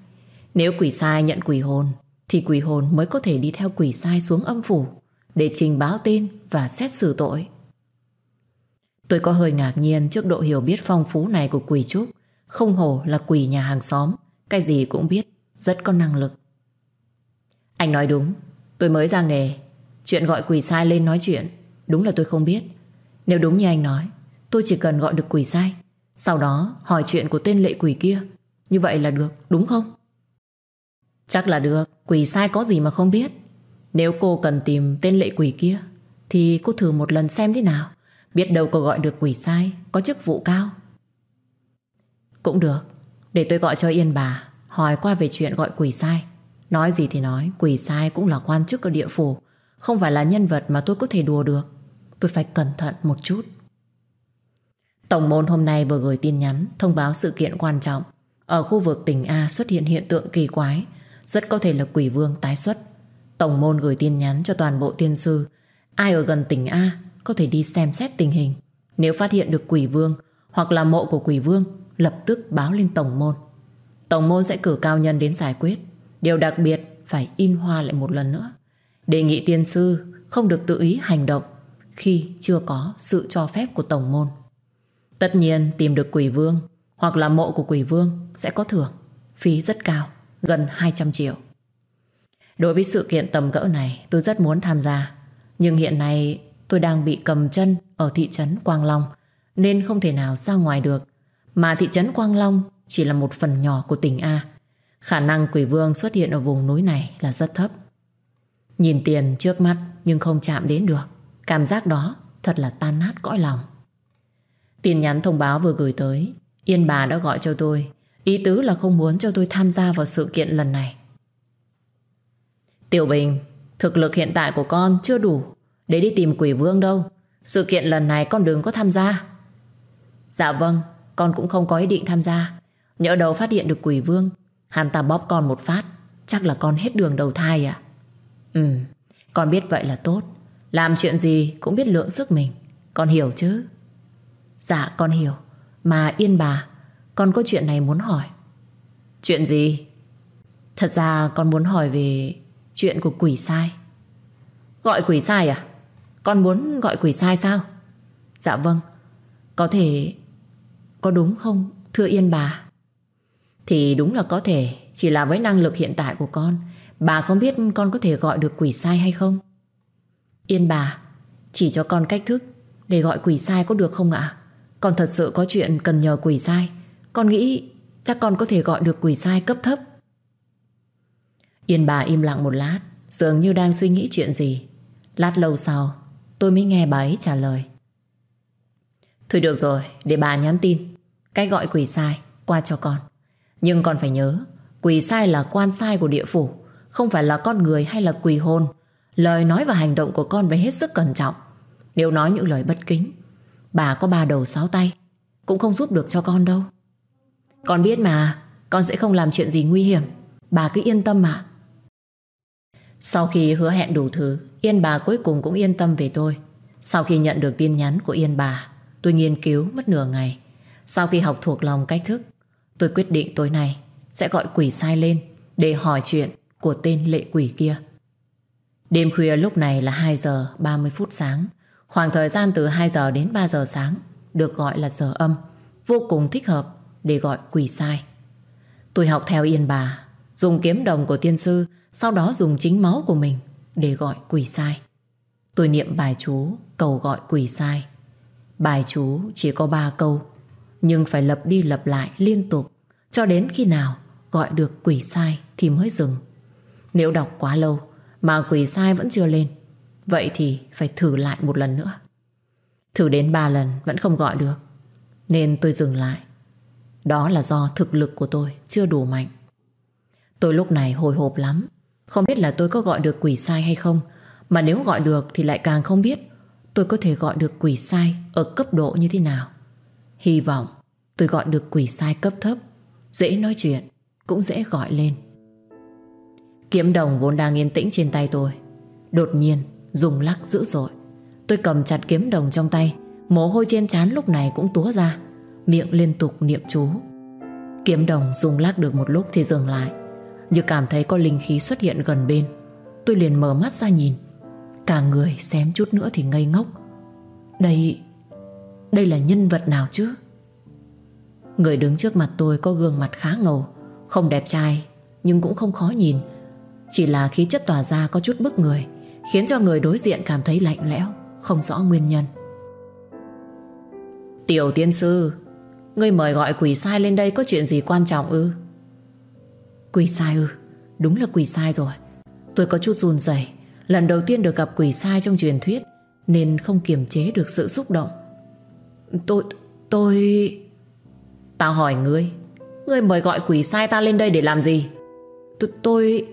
Nếu quỷ sai nhận quỷ hồn, Thì quỷ hồn mới có thể đi theo quỷ sai xuống âm phủ Để trình báo tên Và xét xử tội. Tôi có hơi ngạc nhiên trước độ hiểu biết phong phú này của quỷ trúc. Không hổ là quỷ nhà hàng xóm, Cái gì cũng biết, Rất có năng lực. Anh nói đúng, Tôi mới ra nghề. Chuyện gọi quỷ sai lên nói chuyện. Đúng là tôi không biết. Nếu đúng như anh nói, Tôi chỉ cần gọi được quỷ sai. Sau đó, hỏi chuyện của tên lệ quỷ kia. Như vậy là được, đúng không? Chắc là được. Quỷ sai có gì mà không biết? Nếu cô cần tìm tên lệ quỷ kia, Thì cô thử một lần xem thế nào. Biết đâu cô gọi được quỷ sai, Có chức vụ cao. Cũng được. Để tôi gọi cho Yên bà, Hỏi qua về chuyện gọi quỷ sai. Nói gì thì nói, Quỷ sai cũng là quan chức ở địa phủ. Không phải là nhân vật mà tôi có thể đùa được. Tôi phải cẩn thận một chút. Tổng môn hôm nay vừa gửi tin nhắn, Thông báo sự kiện quan trọng. Ở khu vực tỉnh A xuất hiện hiện tượng kỳ quái. Rất có thể là quỷ vương tái xuất. Tổng môn gửi tin nhắn cho toàn bộ tiên sư. Ai ở gần tỉnh A Có thể đi xem xét tình hình. Nếu phát hiện được quỷ vương Hoặc là mộ của quỷ vương, lập tức báo lên tổng môn. Tổng môn sẽ cử cao nhân đến giải quyết. Điều đặc biệt, phải in hoa lại một lần nữa. Đề nghị tiên sư không được tự ý hành động khi chưa có sự cho phép của tổng môn. Tất nhiên tìm được quỷ vương hoặc là mộ của quỷ vương sẽ có thưởng. Phí rất cao, gần 200 triệu. Đối với sự kiện tầm cỡ này tôi rất muốn tham gia. Nhưng hiện nay tôi đang bị cầm chân ở thị trấn Quang Long nên không thể nào ra ngoài được mà thị trấn Quang Long chỉ là một phần nhỏ của tỉnh A. Khả năng quỷ vương xuất hiện ở vùng núi này là rất thấp. Nhìn tiền trước mắt nhưng không chạm đến được. Cảm giác đó thật là tan nát cõi lòng. Tin nhắn thông báo vừa gửi tới. Yên bà đã gọi cho tôi. Ý tứ là không muốn cho tôi tham gia vào sự kiện lần này. Tiểu Bình, thực lực hiện tại của con chưa đủ để đi tìm quỷ vương đâu. Sự kiện lần này con đừng có tham gia. Dạ vâng, con cũng không có ý định tham gia Nhỡ đầu phát hiện được quỷ vương Hắn ta bóp con một phát Chắc là con hết đường đầu thai à Ừ Con biết vậy là tốt. Làm chuyện gì cũng biết lượng sức mình. Con hiểu chứ? Dạ con hiểu. Mà yên bà, Con có chuyện này muốn hỏi. Chuyện gì? Thật ra con muốn hỏi về Chuyện của quỷ sai. Gọi quỷ sai à? Con muốn gọi quỷ sai sao? Dạ vâng. Có thể, có đúng không, thưa Yên bà? Thì đúng là có thể, Chỉ là với năng lực hiện tại của con Bà không biết con có thể gọi được quỷ sai hay không? Yên bà, Chỉ cho con cách thức Để gọi quỷ sai có được không ạ? Con thật sự có chuyện cần nhờ quỷ sai. Con nghĩ chắc con có thể gọi được quỷ sai cấp thấp. Yên bà im lặng một lát, Dường như đang suy nghĩ chuyện gì. Lát lâu sau, Tôi mới nghe bà ấy trả lời. Thôi được rồi, Để bà nhắn tin. Cách gọi quỷ sai qua cho con. Nhưng con phải nhớ, Quỷ sai là quan sai của địa phủ. Không phải là con người hay là quỷ hồn. Lời nói và hành động của con phải hết sức cẩn trọng. Nếu nói những lời bất kính, Bà có ba đầu sáu tay, Cũng không giúp được cho con đâu. Con biết mà, Con sẽ không làm chuyện gì nguy hiểm. Bà cứ yên tâm mà. Sau khi hứa hẹn đủ thứ, Yên bà cuối cùng cũng yên tâm về tôi. Sau khi nhận được tin nhắn của Yên bà, Tôi nghiên cứu mất nửa ngày. Sau khi học thuộc lòng cách thức, Tôi quyết định tối nay Sẽ gọi quỷ sai lên Để hỏi chuyện của tên lệ quỷ kia. Đêm khuya lúc này là 2 giờ 30 phút sáng. Khoảng thời gian từ 2 giờ đến 3 giờ sáng, Được gọi là giờ âm, Vô cùng thích hợp để gọi quỷ sai. Tôi học theo yên bà, Dùng kiếm đồng của tiên sư, Sau đó dùng chính máu của mình Để gọi quỷ sai. Tôi niệm bài chú, cầu gọi quỷ sai. Bài chú chỉ có 3 câu, nhưng phải lập đi lập lại liên tục, cho đến khi nào gọi được quỷ sai thì mới dừng. Nếu đọc quá lâu mà quỷ sai vẫn chưa lên, vậy thì phải thử lại một lần nữa. Thử đến ba lần vẫn không gọi được, nên tôi dừng lại. Đó là do thực lực của tôi chưa đủ mạnh. Tôi lúc này hồi hộp lắm, không biết là tôi có gọi được quỷ sai hay không, mà nếu gọi được thì lại càng không biết tôi có thể gọi được quỷ sai ở cấp độ như thế nào. Hy vọng tôi gọi được quỷ sai cấp thấp, dễ nói chuyện, cũng dễ gọi lên. Kiếm đồng vốn đang yên tĩnh trên tay tôi, đột nhiên dùng lắc dữ dội. Tôi cầm chặt kiếm đồng trong tay, mồ hôi trên trán lúc này cũng túa ra, miệng liên tục niệm chú. Kiếm đồng dùng lắc được một lúc thì dừng lại, như cảm thấy có linh khí xuất hiện gần bên. Tôi liền mở mắt ra nhìn, cả người xém chút nữa thì ngây ngốc. Đây, đây là nhân vật nào chứ? Người đứng trước mặt tôi có gương mặt khá ngầu Không đẹp trai Nhưng cũng không khó nhìn chỉ là khí chất tỏa ra có chút bức người, Khiến cho người đối diện cảm thấy lạnh lẽo, Không rõ nguyên nhân. Tiểu tiên sư, Ngươi mời gọi quỷ sai lên đây Có chuyện gì quan trọng ư? Quỷ sai ư? Đúng là quỷ sai rồi. Tôi có chút run rẩy. Lần đầu tiên được gặp quỷ sai trong truyền thuyết, Nên không kiềm chế được sự xúc động. Tôi... tôi... Tao hỏi ngươi Ngươi mời gọi quỷ sai ta lên đây để làm gì? T, Tôi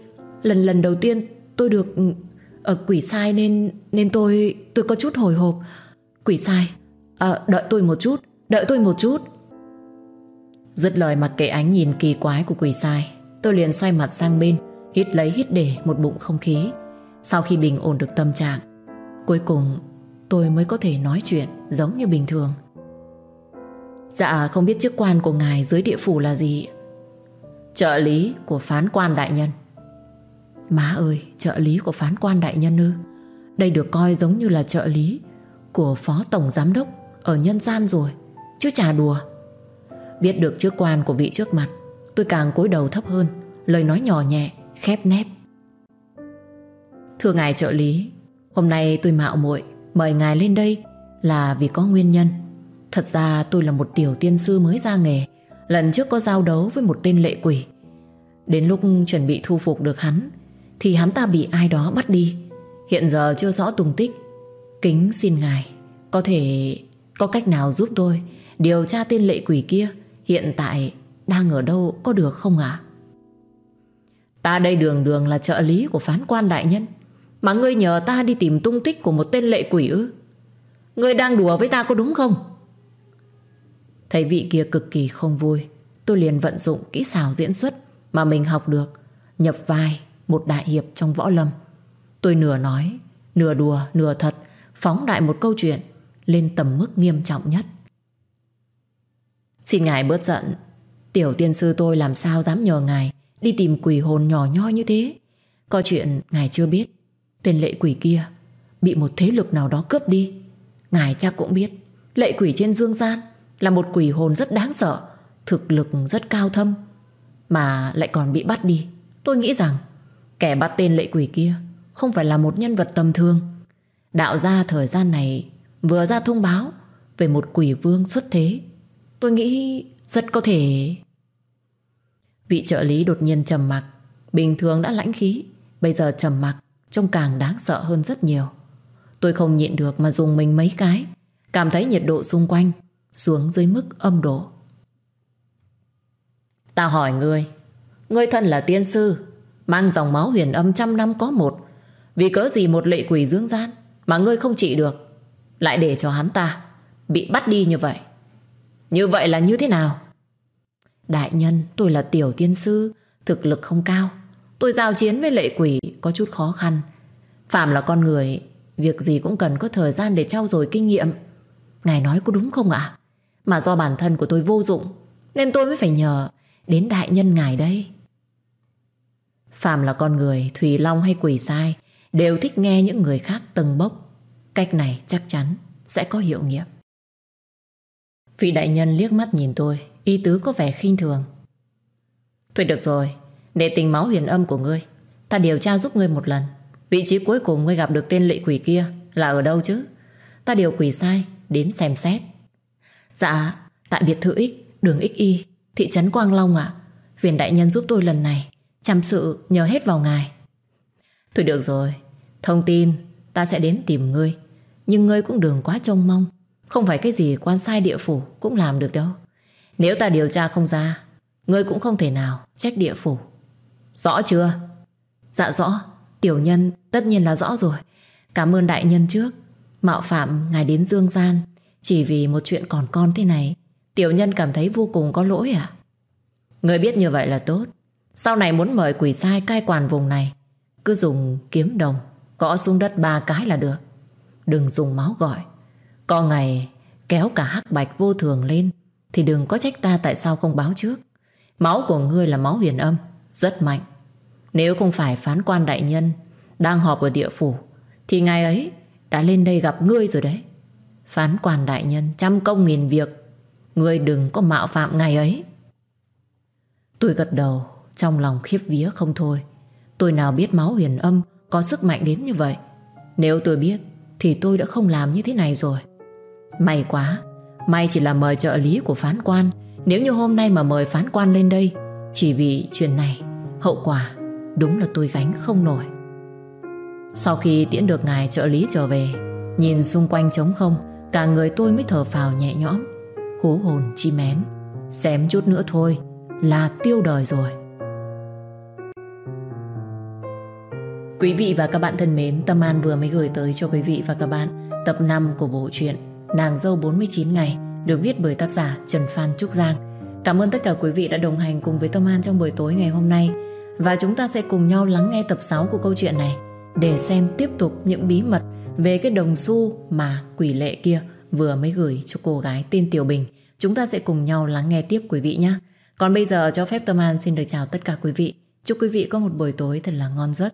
Lần lần đầu tiên tôi được Ở quỷ sai nên Nên tôi tôi có chút hồi hộp. Quỷ sai. À, Đợi tôi một chút Đợi tôi một chút. Dứt lời mặc kệ ánh nhìn kỳ quái của quỷ sai Tôi liền xoay mặt sang bên Hít lấy hít để một bụng không khí. Sau khi bình ổn được tâm trạng Cuối cùng tôi mới có thể nói chuyện Giống như bình thường. Dạ không biết chức quan của ngài dưới địa phủ là gì? Trợ lý của phán quan đại nhân. Má ơi Trợ lý của phán quan đại nhân ư? Đây được coi giống như là trợ lý Của phó tổng giám đốc Ở nhân gian rồi Chứ chả đùa. Biết được chức quan của vị trước mặt Tôi càng cúi đầu thấp hơn Lời nói nhỏ nhẹ, khép nép. Thưa ngài trợ lý Hôm nay tôi mạo muội Mời ngài lên đây Là vì có nguyên nhân. Thật ra tôi là một tiểu tiên sư mới ra nghề Lần trước có giao đấu với một tên lệ quỷ. Đến lúc chuẩn bị thu phục được hắn thì hắn ta bị ai đó bắt đi. Hiện giờ chưa rõ tung tích. Kính xin ngài, Có thể có cách nào giúp tôi Điều tra tên lệ quỷ kia? Hiện tại đang ở đâu, có được không ạ? Ta đây đường đường là trợ lý của phán quan đại nhân, Mà ngươi nhờ ta đi tìm tung tích của một tên lệ quỷ ư? Ngươi đang đùa với ta có đúng không? Thấy vị kia cực kỳ không vui. Tôi liền vận dụng kỹ xảo diễn xuất Mà mình học được, Nhập vai một đại hiệp trong võ lâm. Tôi nửa nói, Nửa đùa, nửa thật, Phóng đại một câu chuyện Lên tầm mức nghiêm trọng nhất. Xin ngài bớt giận. Tiểu tiên sư tôi làm sao dám nhờ ngài Đi tìm quỷ hồn nhỏ nhoi như thế? Có chuyện ngài chưa biết. Tên lệ quỷ kia Bị một thế lực nào đó cướp đi. Ngài chắc cũng biết, Lệ quỷ trên dương gian là một quỷ hồn rất đáng sợ, Thực lực rất cao thâm, Mà lại còn bị bắt đi. Tôi nghĩ rằng Kẻ bắt tên lệ quỷ kia Không phải là một nhân vật tầm thường. Đạo gia thời gian này Vừa ra thông báo Về một quỷ vương xuất thế. Tôi nghĩ rất có thể. Vị trợ lý đột nhiên trầm mặc. Bình thường đã lãnh khí Bây giờ trầm mặc Trông càng đáng sợ hơn rất nhiều. Tôi không nhịn được mà dùng mình mấy cái Cảm thấy nhiệt độ xung quanh xuống dưới mức âm độ. Tao hỏi ngươi, ngươi thân là tiên sư, mang dòng máu huyền âm trăm năm có một, vì cớ gì một lệ quỷ dương gian mà ngươi không trị được, lại để cho hắn ta bị bắt đi như vậy. Như vậy là như thế nào? Đại nhân, tôi là tiểu tiên sư, thực lực không cao. Tôi giao chiến với lệ quỷ có chút khó khăn. Phạm là con người, việc gì cũng cần có thời gian để trau dồi kinh nghiệm. Ngài nói có đúng không ạ? Mà do bản thân của tôi vô dụng Nên tôi mới phải nhờ Đến đại nhân ngài đây Phạm là con người Thủy Long hay quỷ sai Đều thích nghe những người khác tầng bốc. Cách này chắc chắn sẽ có hiệu nghiệm. Vị đại nhân liếc mắt nhìn tôi Ý tứ có vẻ khinh thường. Thôi được rồi Để tình máu huyền âm của ngươi Ta điều tra giúp ngươi một lần. Vị trí cuối cùng ngươi gặp được tên lệ quỷ kia Là ở đâu chứ? Ta điều quỷ sai đến xem xét. Dạ, tại biệt thự X, đường XY, thị trấn Quang Long ạ. Phiền đại nhân giúp tôi lần này. Chăm sự nhờ hết vào ngài. Thôi được rồi, Thông tin, ta sẽ đến tìm ngươi. Nhưng ngươi cũng đừng quá trông mong. Không phải cái gì quan sai địa phủ Cũng làm được đâu. Nếu ta điều tra không ra, Ngươi cũng không thể nào trách địa phủ. Rõ chưa? Dạ rõ. Tiểu nhân tất nhiên là rõ rồi. Cảm ơn đại nhân trước. Mạo phạm ngài đến dương gian, Chỉ vì một chuyện còn con thế này, Tiểu nhân cảm thấy vô cùng có lỗi à Người biết như vậy là tốt. Sau này muốn mời quỷ sai cai quản vùng này, Cứ dùng kiếm đồng, Gõ xuống đất ba cái là được. Đừng dùng máu gọi. Có ngày kéo cả hắc bạch vô thường lên, Thì đừng có trách ta tại sao không báo trước. Máu của ngươi là máu huyền âm, Rất mạnh. Nếu không phải phán quan đại nhân Đang họp ở địa phủ, Thì ngày ấy đã lên đây gặp ngươi rồi đấy. Phán quan đại nhân trăm công nghìn việc, Ngươi đừng có mạo phạm ngày ấy. Tôi gật đầu. Trong lòng khiếp vía không thôi. Tôi nào biết máu huyền âm Có sức mạnh đến như vậy? Nếu tôi biết, Thì tôi đã không làm như thế này rồi. May quá, May chỉ là mời trợ lý của phán quan. Nếu như hôm nay mà mời phán quan lên đây, Chỉ vì chuyện này, Hậu quả đúng là tôi gánh không nổi. Sau khi tiễn được ngài trợ lý trở về, Nhìn xung quanh trống không, Cả người tôi mới thở phào nhẹ nhõm, Hú hồn chi mém. Xém chút nữa thôi là tiêu đời rồi. Quý vị và các bạn thân mến, Tâm An vừa mới gửi tới cho quý vị và các bạn Tập 5 của bộ truyện Nàng dâu 49 ngày, Được viết bởi tác giả Trần Phan Trúc Giang Cảm ơn tất cả quý vị đã đồng hành cùng với Tâm An trong buổi tối ngày hôm nay Và chúng ta sẽ cùng nhau lắng nghe tập 6 của câu chuyện này Để xem tiếp tục những bí mật Về cái đồng xu mà quỷ lệ kia Vừa mới gửi cho cô gái tên Tiểu Bình Chúng ta sẽ cùng nhau lắng nghe tiếp quý vị nhé còn bây giờ cho phép Tâm An xin được chào tất cả quý vị. Chúc quý vị có một buổi tối thật là ngon giấc.